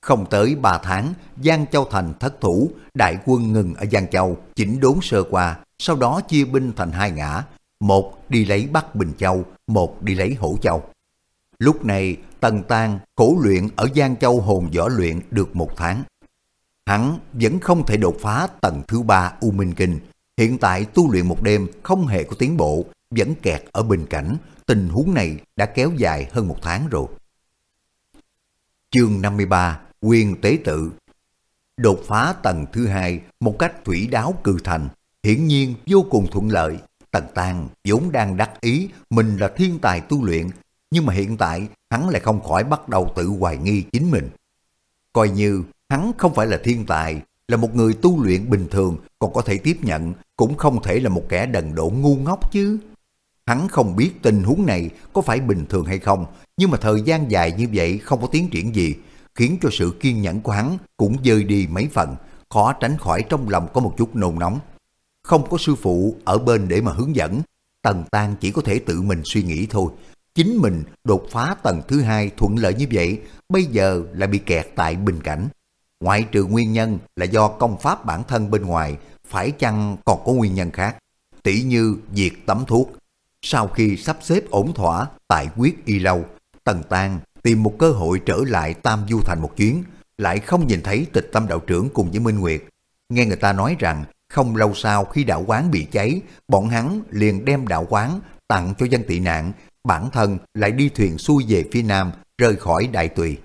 không tới 3 tháng, Giang Châu Thành thất thủ, đại quân ngừng ở Giang Châu, chỉnh đốn sơ qua, sau đó chia binh thành hai ngã, một đi lấy Bắc Bình Châu, một đi lấy Hổ Châu. Lúc này, Tần Tàng khổ luyện ở Giang Châu hồn võ luyện được một tháng. Hắn vẫn không thể đột phá tầng thứ ba U Minh Kinh. Hiện tại tu luyện một đêm không hề có tiến bộ, vẫn kẹt ở bình cảnh. Tình huống này đã kéo dài hơn một tháng rồi. Chương 53 quyền tế tự. Đột phá tầng thứ hai một cách thủy đáo cư thành, hiển nhiên vô cùng thuận lợi. Tần Tàng vốn đang đắc ý mình là thiên tài tu luyện, nhưng mà hiện tại hắn lại không khỏi bắt đầu tự hoài nghi chính mình. Coi như hắn không phải là thiên tài, là một người tu luyện bình thường còn có thể tiếp nhận, cũng không thể là một kẻ đần độn ngu ngốc chứ. Hắn không biết tình huống này có phải bình thường hay không, nhưng mà thời gian dài như vậy không có tiến triển gì, khiến cho sự kiên nhẫn của hắn cũng rơi đi mấy phần, khó tránh khỏi trong lòng có một chút nôn nóng. Không có sư phụ ở bên để mà hướng dẫn, Tần Tăng chỉ có thể tự mình suy nghĩ thôi. Chính mình đột phá tầng thứ hai thuận lợi như vậy, bây giờ lại bị kẹt tại bình cảnh. Ngoại trừ nguyên nhân là do công pháp bản thân bên ngoài, phải chăng còn có nguyên nhân khác? Tỷ như việc tắm thuốc. Sau khi sắp xếp ổn thỏa tại quyết y lâu, Tần Tăng tìm một cơ hội trở lại Tam Du Thành một chuyến, lại không nhìn thấy tịch tâm đạo trưởng cùng với Minh Nguyệt. Nghe người ta nói rằng, không lâu sau khi đạo quán bị cháy, bọn hắn liền đem đạo quán tặng cho dân tị nạn, bản thân lại đi thuyền xuôi về phía nam, rời khỏi đại tùy.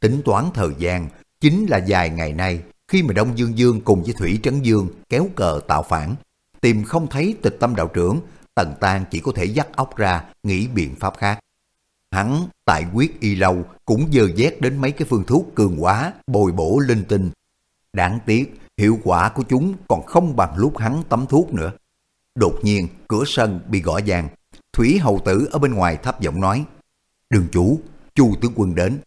Tính toán thời gian, chính là dài ngày nay, khi mà Đông Dương Dương cùng với Thủy Trấn Dương kéo cờ tạo phản, tìm không thấy tịch tâm đạo trưởng, Tần tàng chỉ có thể dắt óc ra, nghĩ biện pháp khác. Hắn tại quyết y lâu cũng dơ dét đến mấy cái phương thuốc cường quá, bồi bổ linh tinh. Đáng tiếc, hiệu quả của chúng còn không bằng lúc hắn tắm thuốc nữa. Đột nhiên, cửa sân bị gõ vàng. Thủy hầu tử ở bên ngoài thấp giọng nói, Đường chủ, chu tướng quân đến.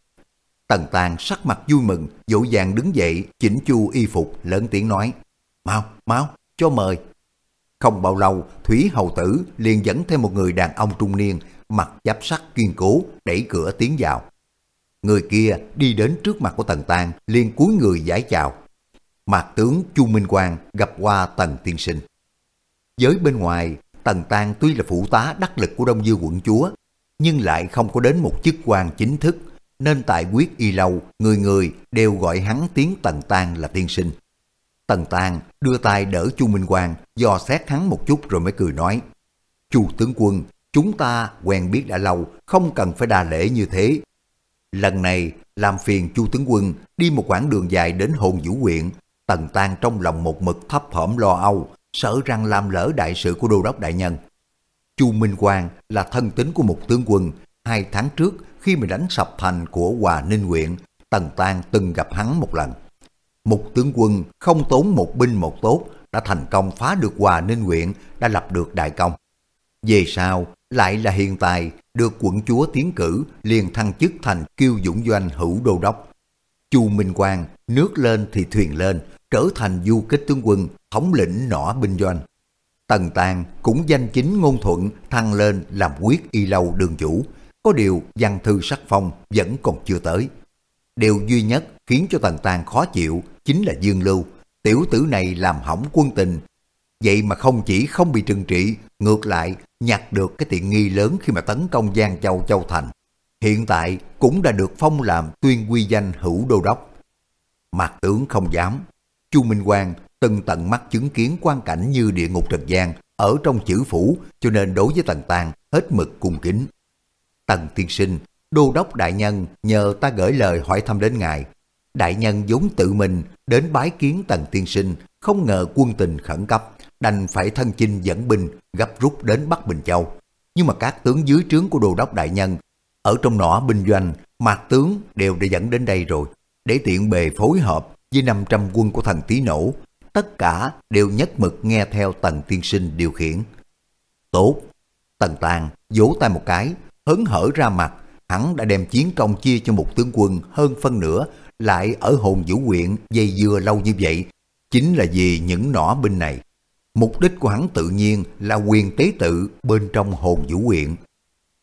Tần Tàng sắc mặt vui mừng, dỗ dàng đứng dậy, chỉnh chu y phục, lớn tiếng nói, Mau, mau, cho mời. Không bao lâu, Thủy hầu tử liền dẫn thêm một người đàn ông trung niên mặt giáp sắt kiên cố, đẩy cửa tiến vào. Người kia đi đến trước mặt của Tần Tàng, liền cúi người giải chào. Mạc tướng Chu Minh Quang gặp qua Tần Tiên Sinh. Giới bên ngoài, Tần Tang tuy là phụ tá đắc lực của Đông Dư quận chúa, nhưng lại không có đến một chức quan chính thức, nên tại quyết y lâu, người người đều gọi hắn tiếng Tần Tang là tiên sinh. Tần Tàng đưa tay đỡ Chu Minh Quang, dò xét hắn một chút rồi mới cười nói. Chu tướng quân, chúng ta quen biết đã lâu, không cần phải đa lễ như thế. Lần này làm phiền Chu tướng quân đi một quãng đường dài đến hồn vũ huyện, Tần tan trong lòng một mực thấp thỏm lo âu, sợ rằng làm lỡ đại sự của đô đốc đại nhân. Chu Minh Quang là thân tín của một tướng quân, hai tháng trước khi mà đánh sập thành của Hòa Ninh huyện, Tần tan từng gặp hắn một lần. Một tướng quân không tốn một binh một tốt đã thành công phá được Hòa Ninh huyện, đã lập được đại công. Về sau, lại là hiện tại được quận chúa tiến cử liền thăng chức thành kiêu dũng doanh hữu đô đốc. Chu Minh Quang nước lên thì thuyền lên, trở thành du kích tướng quân, thống lĩnh nỏ binh doanh. Tần Tàng cũng danh chính ngôn thuận thăng lên làm quyết y lâu đường chủ, có điều văn thư sắc phong vẫn còn chưa tới. Điều duy nhất khiến cho Tần Tàng khó chịu chính là Dương Lưu, tiểu tử này làm hỏng quân tình. Vậy mà không chỉ không bị trừng trị, ngược lại nhặt được cái tiện nghi lớn khi mà tấn công Giang Châu Châu Thành. Hiện tại cũng đã được phong làm tuyên quy danh hữu đô đốc. Mạc tướng không dám. Chu Minh Quang từng tận mắt chứng kiến quan cảnh như địa ngục trần gian ở trong chữ phủ cho nên đối với Tần Tàng hết mực cung kính. Tần tiên sinh, đô đốc đại nhân nhờ ta gửi lời hỏi thăm đến ngài. Đại nhân vốn tự mình đến bái kiến Tần tiên sinh, không ngờ quân tình khẩn cấp, đành phải thân chinh dẫn binh gấp rút đến Bắc Bình Châu. Nhưng mà các tướng dưới trướng của đô đốc đại nhân, ở trong nỏ binh doanh, mạc tướng đều đã dẫn đến đây rồi, để tiện bề phối hợp với 500 quân của thần tí nổ, tất cả đều nhất mực nghe theo tần tiên sinh điều khiển. Tốt, tần tàng vỗ tay một cái, hớn hở ra mặt, hắn đã đem chiến công chia cho một tướng quân hơn phân nửa, lại ở hồn vũ quyện dây dưa lâu như vậy, chính là vì những nỏ binh này. Mục đích của hắn tự nhiên là quyền tế tự bên trong hồn vũ quyện.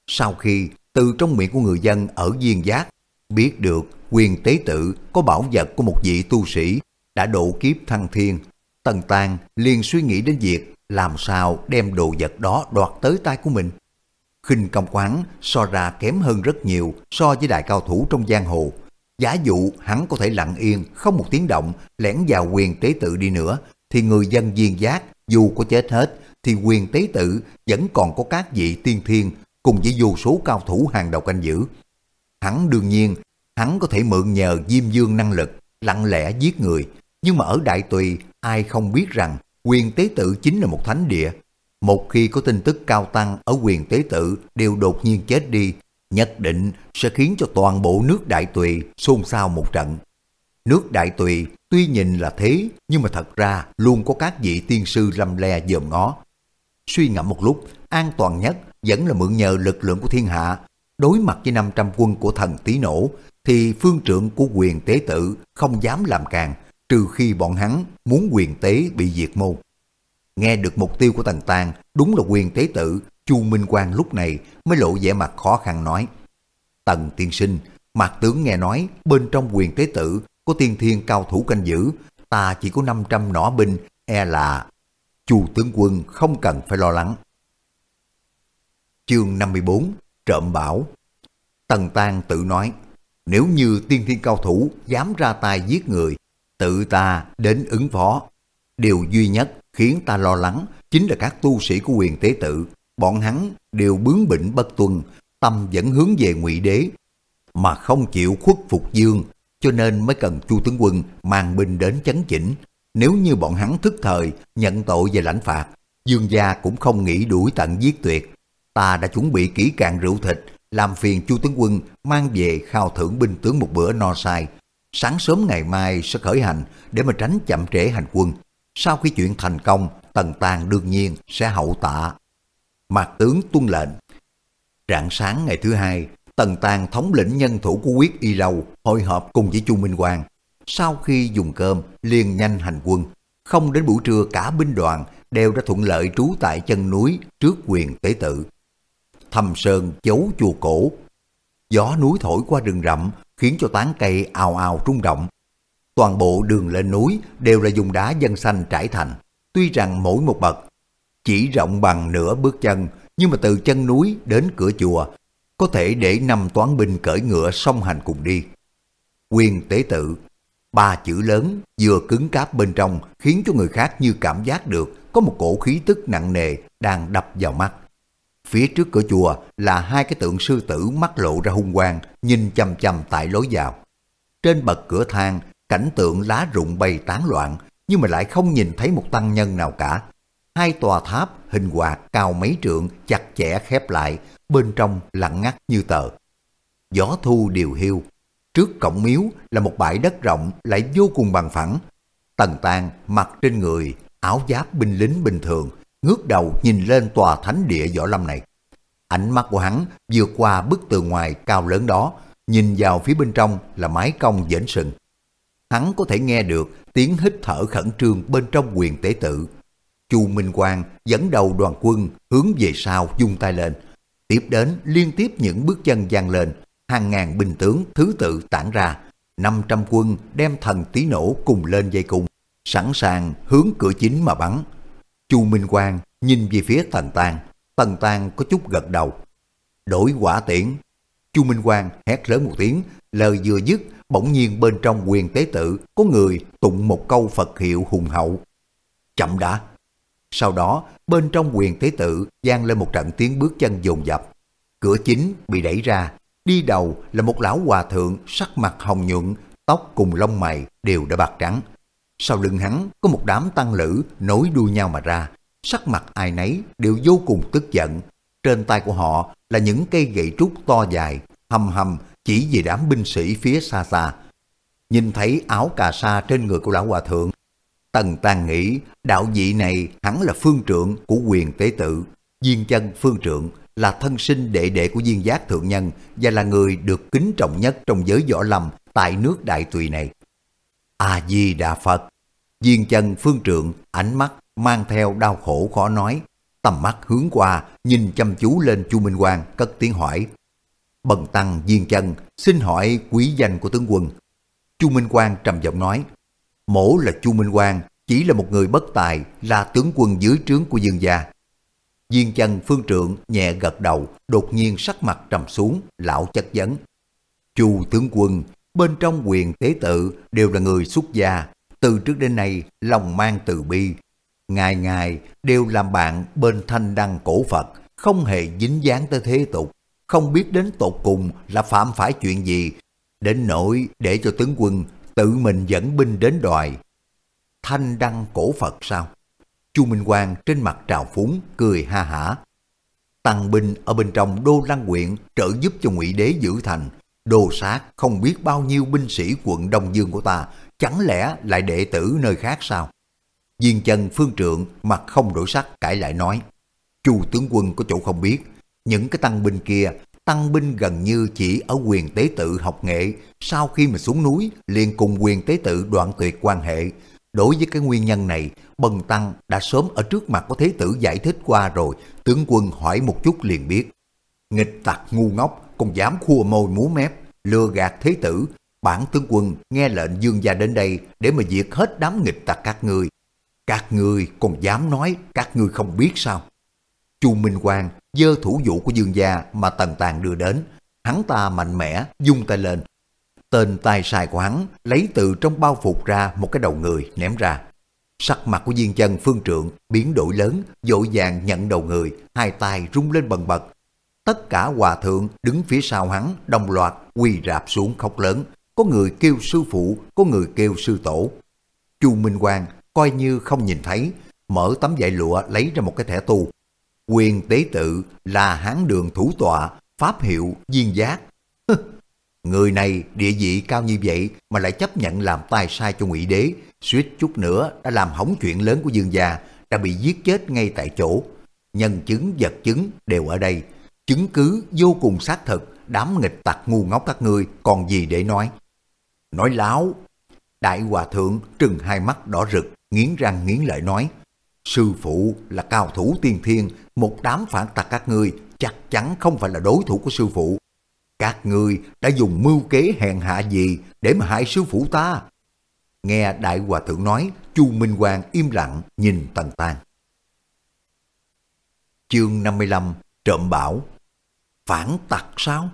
Sau khi từ trong miệng của người dân ở Diên Giác biết được quyền tế tự có bảo vật của một vị tu sĩ đã độ kiếp thăng thiên, Tần Tàng liền suy nghĩ đến việc làm sao đem đồ vật đó đoạt tới tay của mình khinh công quán so ra kém hơn rất nhiều so với đại cao thủ trong giang hồ. Giả dụ hắn có thể lặng yên, không một tiếng động, lẻn vào quyền tế tự đi nữa, thì người dân viên giác, dù có chết hết, thì quyền tế tự vẫn còn có các vị tiên thiên cùng với vô số cao thủ hàng đầu canh giữ. Hắn đương nhiên, hắn có thể mượn nhờ Diêm Dương năng lực, lặng lẽ giết người, nhưng mà ở Đại Tùy, ai không biết rằng quyền tế tự chính là một thánh địa, một khi có tin tức cao tăng ở quyền tế tự đều đột nhiên chết đi, nhất định sẽ khiến cho toàn bộ nước Đại Tùy xôn xao một trận. Nước Đại Tùy tuy nhìn là thế, nhưng mà thật ra luôn có các vị tiên sư lâm le dòm ngó. Suy ngẫm một lúc, an toàn nhất vẫn là mượn nhờ lực lượng của thiên hạ. Đối mặt với 500 quân của thần tí nổ, thì phương trưởng của quyền tế tự không dám làm càng, trừ khi bọn hắn muốn quyền tế bị diệt môn. Nghe được mục tiêu của Tần Tàng đúng là quyền tế tự, Chu Minh Quang lúc này mới lộ vẻ mặt khó khăn nói. Tần tiên sinh, mặt tướng nghe nói bên trong quyền tế tự có tiên thiên cao thủ canh giữ, ta chỉ có 500 nỏ binh, e là Chu tướng quân không cần phải lo lắng. Chương 54 Trộm bảo Tần Tang tự nói, nếu như tiên thiên cao thủ dám ra tay giết người, tự ta đến ứng phó. Điều duy nhất khiến ta lo lắng chính là các tu sĩ của quyền tế tự. Bọn hắn đều bướng bỉnh bất tuân, tâm vẫn hướng về ngụy đế, mà không chịu khuất phục dương, cho nên mới cần chu tướng quân mang binh đến chấn chỉnh. Nếu như bọn hắn thức thời nhận tội về lãnh phạt, dương gia cũng không nghĩ đuổi tận giết tuyệt. Ta đã chuẩn bị kỹ càng rượu thịt, làm phiền chu tướng quân mang về khao thưởng binh tướng một bữa no sai. Sáng sớm ngày mai sẽ khởi hành để mà tránh chậm trễ hành quân. Sau khi chuyện thành công, Tần Tàng đương nhiên sẽ hậu tạ. Mạc tướng tuân lệnh. Rạng sáng ngày thứ hai, Tần Tàng thống lĩnh nhân thủ của quyết y lâu hội họp cùng với Chu Minh Quang. Sau khi dùng cơm, liền nhanh hành quân. Không đến buổi trưa cả binh đoàn đều đã thuận lợi trú tại chân núi trước quyền tế tự. Thầm sơn chấu chùa cổ. Gió núi thổi qua rừng rậm khiến cho tán cây ào ào rung động, Toàn bộ đường lên núi đều là dùng đá dân xanh trải thành. Tuy rằng mỗi một bậc chỉ rộng bằng nửa bước chân, nhưng mà từ chân núi đến cửa chùa có thể để năm toán binh cởi ngựa song hành cùng đi. Quyền tế tự, Ba chữ lớn vừa cứng cáp bên trong khiến cho người khác như cảm giác được có một cổ khí tức nặng nề đang đập vào mắt. Phía trước cửa chùa là hai cái tượng sư tử mắt lộ ra hung quang nhìn chằm chằm tại lối vào. Trên bậc cửa thang, cảnh tượng lá rụng bay tán loạn nhưng mà lại không nhìn thấy một tăng nhân nào cả. Hai tòa tháp hình quạt cao mấy trượng chặt chẽ khép lại, bên trong lặng ngắt như tờ. Gió thu điều hiu, trước cổng miếu là một bãi đất rộng lại vô cùng bằng phẳng. Tần tàn mặc trên người, áo giáp binh lính bình thường, ngước đầu nhìn lên tòa thánh địa võ lâm này. Ánh mắt của hắn vượt qua bức tường ngoài cao lớn đó, nhìn vào phía bên trong là mái cong dễn sừng. Hắn có thể nghe được tiếng hít thở khẩn trương bên trong quyền tế tự. Chu Minh Quang dẫn đầu đoàn quân hướng về sau dung tay lên. Tiếp đến liên tiếp những bước chân gian lên, hàng ngàn binh tướng thứ tự tản ra. 500 quân đem thần tí nổ cùng lên dây cung, sẵn sàng hướng cửa chính mà bắn. Chu Minh Quang nhìn về phía Tần Tàng, Tần Tàng có chút gật đầu. Đổi quả tiễn. Chu Minh Quang hét lớn một tiếng, lời vừa dứt, bỗng nhiên bên trong quyền tế tự có người tụng một câu Phật hiệu hùng hậu. Chậm đã. Sau đó, bên trong quyền tế tự gian lên một trận tiếng bước chân dồn dập. Cửa chính bị đẩy ra, đi đầu là một lão hòa thượng sắc mặt hồng nhuận, tóc cùng lông mày đều đã bạc trắng. Sau lưng hắn có một đám tăng lữ nối đuôi nhau mà ra, sắc mặt ai nấy đều vô cùng tức giận. Trên tay của họ là những cây gậy trúc to dài, hầm hầm chỉ về đám binh sĩ phía xa xa. Nhìn thấy áo cà sa trên người của lão hòa thượng, Tần tàng nghĩ đạo vị này hẳn là phương trượng của quyền tế tự. Diên chân phương trượng là thân sinh đệ đệ của Diên giác thượng nhân và là người được kính trọng nhất trong giới võ lâm tại nước Đại Tùy này. A-di-đà Phật Diên chân phương trượng ánh mắt mang theo đau khổ khó nói, tầm mắt hướng qua, nhìn chăm chú lên Chu Minh Quang, cất tiếng hỏi. Bần tăng viên chân, xin hỏi quý danh của tướng quân. Chu Minh Quang trầm giọng nói, mổ là Chu Minh Quang, chỉ là một người bất tài, là tướng quân dưới trướng của dương gia. Viên chân phương trượng nhẹ gật đầu, đột nhiên sắc mặt trầm xuống, lão chất vấn. Chu tướng quân, bên trong quyền tế tự đều là người xuất gia, từ trước đến nay lòng mang từ bi, ngày ngày đều làm bạn bên thanh đăng cổ Phật, không hề dính dáng tới thế tục, không biết đến tột cùng là phạm phải chuyện gì, đến nỗi để cho tướng quân tự mình dẫn binh đến đòi. Thanh đăng cổ Phật sao? Chu Minh Quang trên mặt trào phúng, cười ha hả. Tăng binh ở bên trong đô lăng quyện trợ giúp cho ngụy đế giữ thành, đồ sát không biết bao nhiêu binh sĩ quận Đông Dương của ta, chẳng lẽ lại đệ tử nơi khác sao? Viên chân phương trượng mặt không đổi sắc cãi lại nói, chu tướng quân có chỗ không biết, những cái tăng binh kia, tăng binh gần như chỉ ở quyền tế tự học nghệ, sau khi mà xuống núi liền cùng quyền tế tự đoạn tuyệt quan hệ. Đối với cái nguyên nhân này, Bần Tăng đã sớm ở trước mặt có thế tử giải thích qua rồi, tướng quân hỏi một chút liền biết. Nghịch tặc ngu ngốc, còn dám khua môi múa mép, lừa gạt thế tử, bản tướng quân nghe lệnh dương gia đến đây để mà diệt hết đám nghịch tặc các ngươi. Các ngươi còn dám nói các ngươi không biết sao? Chu Minh Quang dơ thủ vũ của dương gia mà Tần Tàng đưa đến. Hắn ta mạnh mẽ, dung tay lên. Tên tài sai của hắn lấy từ trong bao phục ra một cái đầu người ném ra. Sắc mặt của viên chân phương trượng biến đổi lớn, dội vàng nhận đầu người, hai tay rung lên bần bật. Tất cả hòa thượng đứng phía sau hắn đồng loạt quỳ rạp xuống khóc lớn. Có người kêu sư phụ, có người kêu sư tổ. Chu Minh Quang coi như không nhìn thấy, mở tấm vải lụa lấy ra một cái thẻ tu. Quyền tế tự là hán đường thủ tọa, pháp hiệu, viên giác. Người này địa vị cao như vậy mà lại chấp nhận làm tay sai cho ngụy đế, suýt chút nữa đã làm hỏng chuyện lớn của dương gia, đã bị giết chết ngay tại chỗ. Nhân chứng vật chứng đều ở đây, chứng cứ vô cùng xác thực, đám nghịch tặc ngu ngốc các ngươi còn gì để nói. Nói láo, đại hòa thượng trừng hai mắt đỏ rực, nghiến răng nghiến lợi nói, sư phụ là cao thủ tiên thiên, một đám phản tặc các ngươi chắc chắn không phải là đối thủ của sư phụ. Các ngươi đã dùng mưu kế hèn hạ gì để mà hại sư phụ ta? Nghe Đại Hòa Thượng nói, Chu Minh Quang im lặng nhìn Tần tàn Chương 55 Trộm Bảo Phản tặc sao?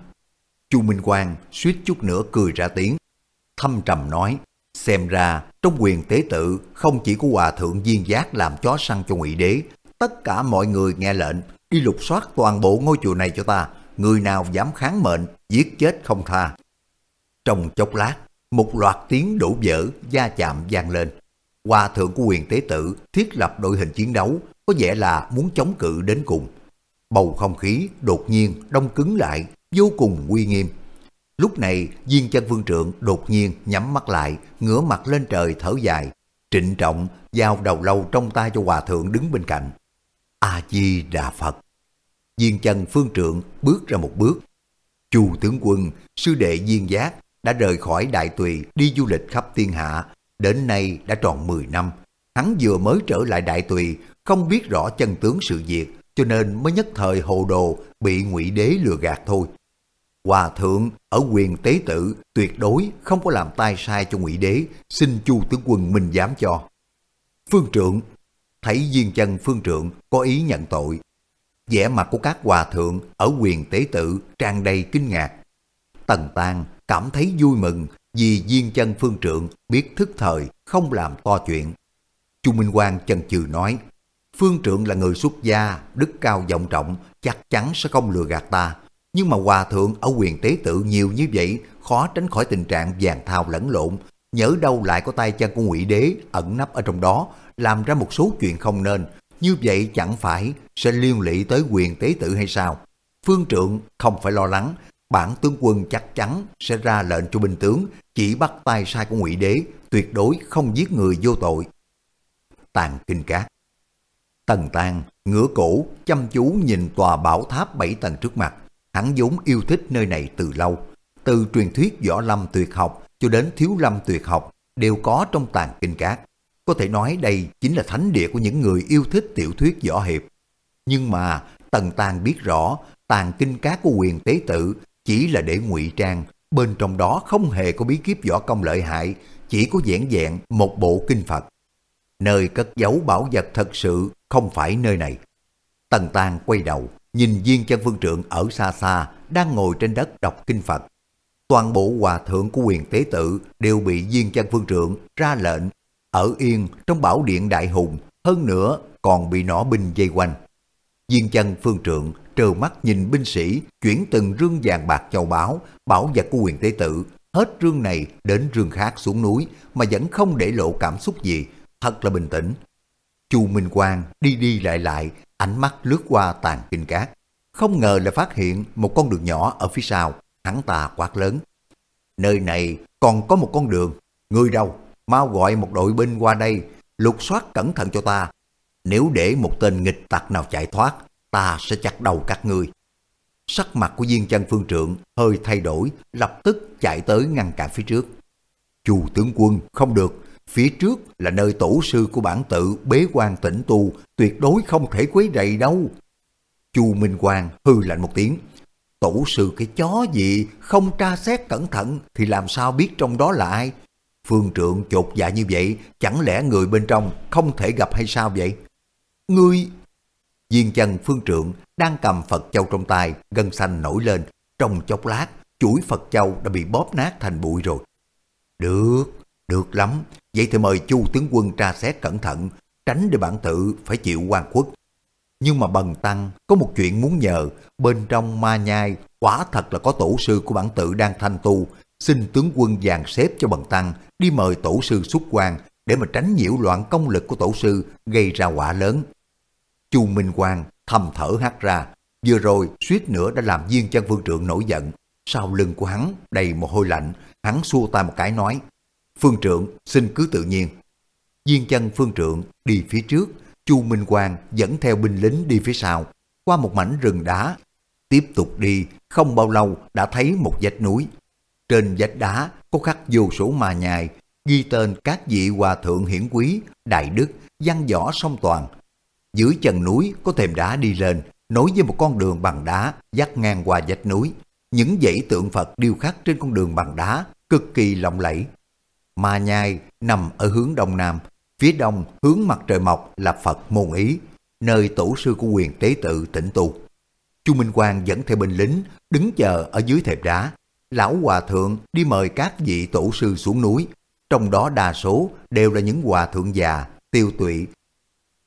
Chu Minh Quang suýt chút nữa cười ra tiếng. Thâm trầm nói, Xem ra trong quyền tế tự không chỉ có hòa thượng viên giác làm chó săn cho ngụy đế, tất cả mọi người nghe lệnh đi lục soát toàn bộ ngôi chùa này cho ta, người nào dám kháng mệnh, giết chết không tha. Trong chốc lát, một loạt tiếng đổ vỡ, da chạm vang lên. Hòa thượng của quyền tế tự thiết lập đội hình chiến đấu, có vẻ là muốn chống cự đến cùng. Bầu không khí đột nhiên đông cứng lại, vô cùng uy nghiêm. Lúc này, viên chân vương trượng đột nhiên nhắm mắt lại, ngửa mặt lên trời thở dài, trịnh trọng giao đầu lâu trong tay cho hòa thượng đứng bên cạnh. A-di-đà Phật. Viên chân phương trượng bước ra một bước. Chu tướng quân, sư đệ viên giác đã rời khỏi đại tùy đi du lịch khắp thiên hạ, đến nay đã tròn 10 năm. Hắn vừa mới trở lại đại tùy, không biết rõ chân tướng sự việc, cho nên mới nhất thời hồ đồ bị ngụy đế lừa gạt thôi. Hòa thượng ở quyền tế tự tuyệt đối không có làm tai sai cho ngụy đế, xin chu tướng quân minh giám cho. Phương trượng thấy viên chân phương trượng có ý nhận tội. vẻ mặt của các hòa thượng ở quyền tế tự tràn đầy kinh ngạc. Tần tàng cảm thấy vui mừng vì viên chân phương trượng biết thức thời không làm to chuyện. Chu Minh Quang chân chừ nói, phương trượng là người xuất gia, đức cao vọng trọng, chắc chắn sẽ không lừa gạt ta. Nhưng mà hòa thượng ở quyền tế tự nhiều như vậy, khó tránh khỏi tình trạng vàng thao lẫn lộn, nhớ đâu lại có tay chân của ngụy đế ẩn nấp ở trong đó, làm ra một số chuyện không nên, như vậy chẳng phải sẽ liên lụy tới quyền tế tự hay sao? Phương trượng không phải lo lắng, bản tướng quân chắc chắn sẽ ra lệnh cho binh tướng chỉ bắt tay sai của ngụy đế, tuyệt đối không giết người vô tội. Tàn kinh cát Tần Tàng ngửa cổ chăm chú nhìn tòa bảo tháp bảy tầng trước mặt. Hắn vốn yêu thích nơi này từ lâu. Từ truyền thuyết võ lâm tuyệt học cho đến thiếu lâm tuyệt học đều có trong tàng kinh cát. Có thể nói đây chính là thánh địa của những người yêu thích tiểu thuyết võ hiệp. Nhưng mà Tần Tàng biết rõ tàng kinh cát của quyền tế tự chỉ là để ngụy trang, bên trong đó không hề có bí kíp võ công lợi hại, chỉ có vẹn vẹn một bộ kinh Phật. Nơi cất giấu bảo vật thật sự không phải nơi này. Tần Tàng quay đầu, nhìn viên chân phương trượng ở xa xa, đang ngồi trên đất đọc kinh Phật. Toàn bộ hòa thượng của quyền tế tự đều bị viên chân phương trượng ra lệnh ở yên trong bảo điện đại hùng, hơn nữa còn bị nỏ binh dây quanh. Viên chân phương trượng trơ mắt nhìn binh sĩ chuyển từng rương vàng bạc châu báu, bảo vật của quyền tế tự, hết rương này đến rương khác xuống núi mà vẫn không để lộ cảm xúc gì, thật là bình tĩnh. Chu Minh Quang đi đi lại lại, ánh mắt lướt qua tàn kinh cát. Không ngờ là phát hiện một con đường nhỏ ở phía sau, hắn ta quát lớn. Nơi này còn có một con đường, người đâu? mau gọi một đội binh qua đây, lục soát cẩn thận cho ta. Nếu để một tên nghịch tặc nào chạy thoát, ta sẽ chặt đầu các ngươi. Sắc mặt của viên chân phương trượng hơi thay đổi, lập tức chạy tới ngăn cản phía trước. Chu tướng quân, không được, phía trước là nơi tổ sư của bản tự bế quan tĩnh tu, tuyệt đối không thể quấy rầy đâu. Chu Minh Quang hư lạnh một tiếng, tổ sư cái chó gì không tra xét cẩn thận thì làm sao biết trong đó là ai? Phương trượng chột dạ như vậy, chẳng lẽ người bên trong không thể gặp hay sao vậy? Ngươi... Viên chân phương trượng đang cầm Phật Châu trong tay, gân xanh nổi lên. Trong chốc lát, chuỗi Phật Châu đã bị bóp nát thành bụi rồi. Được, được lắm. Vậy thì mời Chu tướng quân tra xét cẩn thận, tránh để bản tự phải chịu quan quốc. Nhưng mà bần tăng có một chuyện muốn nhờ, bên trong ma nhai quả thật là có tổ sư của bản tự đang thanh tu, xin tướng quân dàn xếp cho bần tăng đi mời tổ sư xuất quan để mà tránh nhiễu loạn công lực của tổ sư gây ra quả lớn. Chu Minh Quang thầm thở hắt ra, vừa rồi suýt nữa đã làm viên chân vương trượng nổi giận. Sau lưng của hắn đầy mồ hôi lạnh, hắn xua tay một cái nói, Phương trượng xin cứ tự nhiên. Viên chân phương trượng đi phía trước, Chu Minh Quang dẫn theo binh lính đi phía sau, qua một mảnh rừng đá. Tiếp tục đi, không bao lâu đã thấy một vách núi. Trên vách đá có khắc vô số mà nhài, ghi tên các vị hòa thượng hiển quý, đại đức, văn võ song toàn. Dưới chân núi có thềm đá đi lên, nối với một con đường bằng đá dắt ngang qua vách núi. Những dãy tượng Phật điêu khắc trên con đường bằng đá cực kỳ lộng lẫy. Ma nhai nằm ở hướng đông nam, phía đông hướng mặt trời mọc là Phật môn ý, nơi tổ sư của quyền tế tự tĩnh tu. Chu Minh Quang dẫn theo binh lính đứng chờ ở dưới thềm đá, lão hòa thượng đi mời các vị tổ sư xuống núi. trong đó đa số đều là những hòa thượng già, tiêu tụy.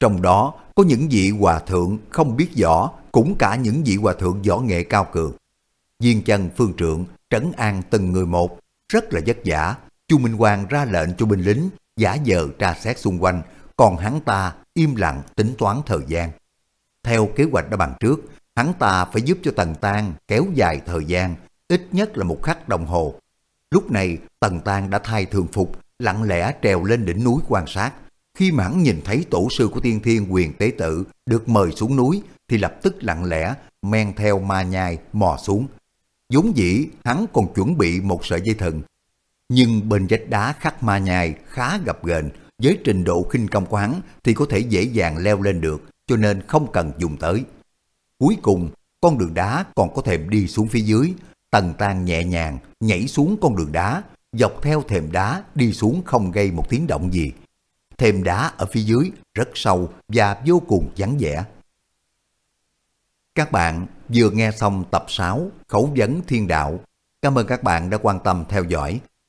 Trong đó có những vị hòa thượng không biết võ, cũng cả những vị hòa thượng võ nghệ cao cường. Viên chân phương trượng trấn an từng người một, rất là vất vả. Chu Minh Quang ra lệnh cho binh lính giả vờ tra xét xung quanh, còn hắn ta im lặng tính toán thời gian. Theo kế hoạch đã bàn trước, hắn ta phải giúp cho Tần Tang kéo dài thời gian, ít nhất là một khắc đồng hồ. Lúc này Tần Tang đã thay thường phục, lặng lẽ trèo lên đỉnh núi quan sát. Khi mà hắn nhìn thấy tổ sư của tiên thiên quyền tế tự được mời xuống núi thì lập tức lặng lẽ men theo ma nhai mò xuống. vốn dĩ hắn còn chuẩn bị một sợi dây thừng. Nhưng bên vách đá khắc ma nhai khá gập ghềnh, với trình độ khinh công của hắn thì có thể dễ dàng leo lên được, cho nên không cần dùng tới. Cuối cùng, con đường đá còn có thềm đi xuống phía dưới, tần tan nhẹ nhàng nhảy xuống con đường đá, dọc theo thềm đá đi xuống không gây một tiếng động gì. Thềm đá ở phía dưới rất sâu và vô cùng vắng vẻ. Các bạn vừa nghe xong tập 6 Khẩu vấn Thiên Đạo. Cảm ơn các bạn đã quan tâm theo dõi.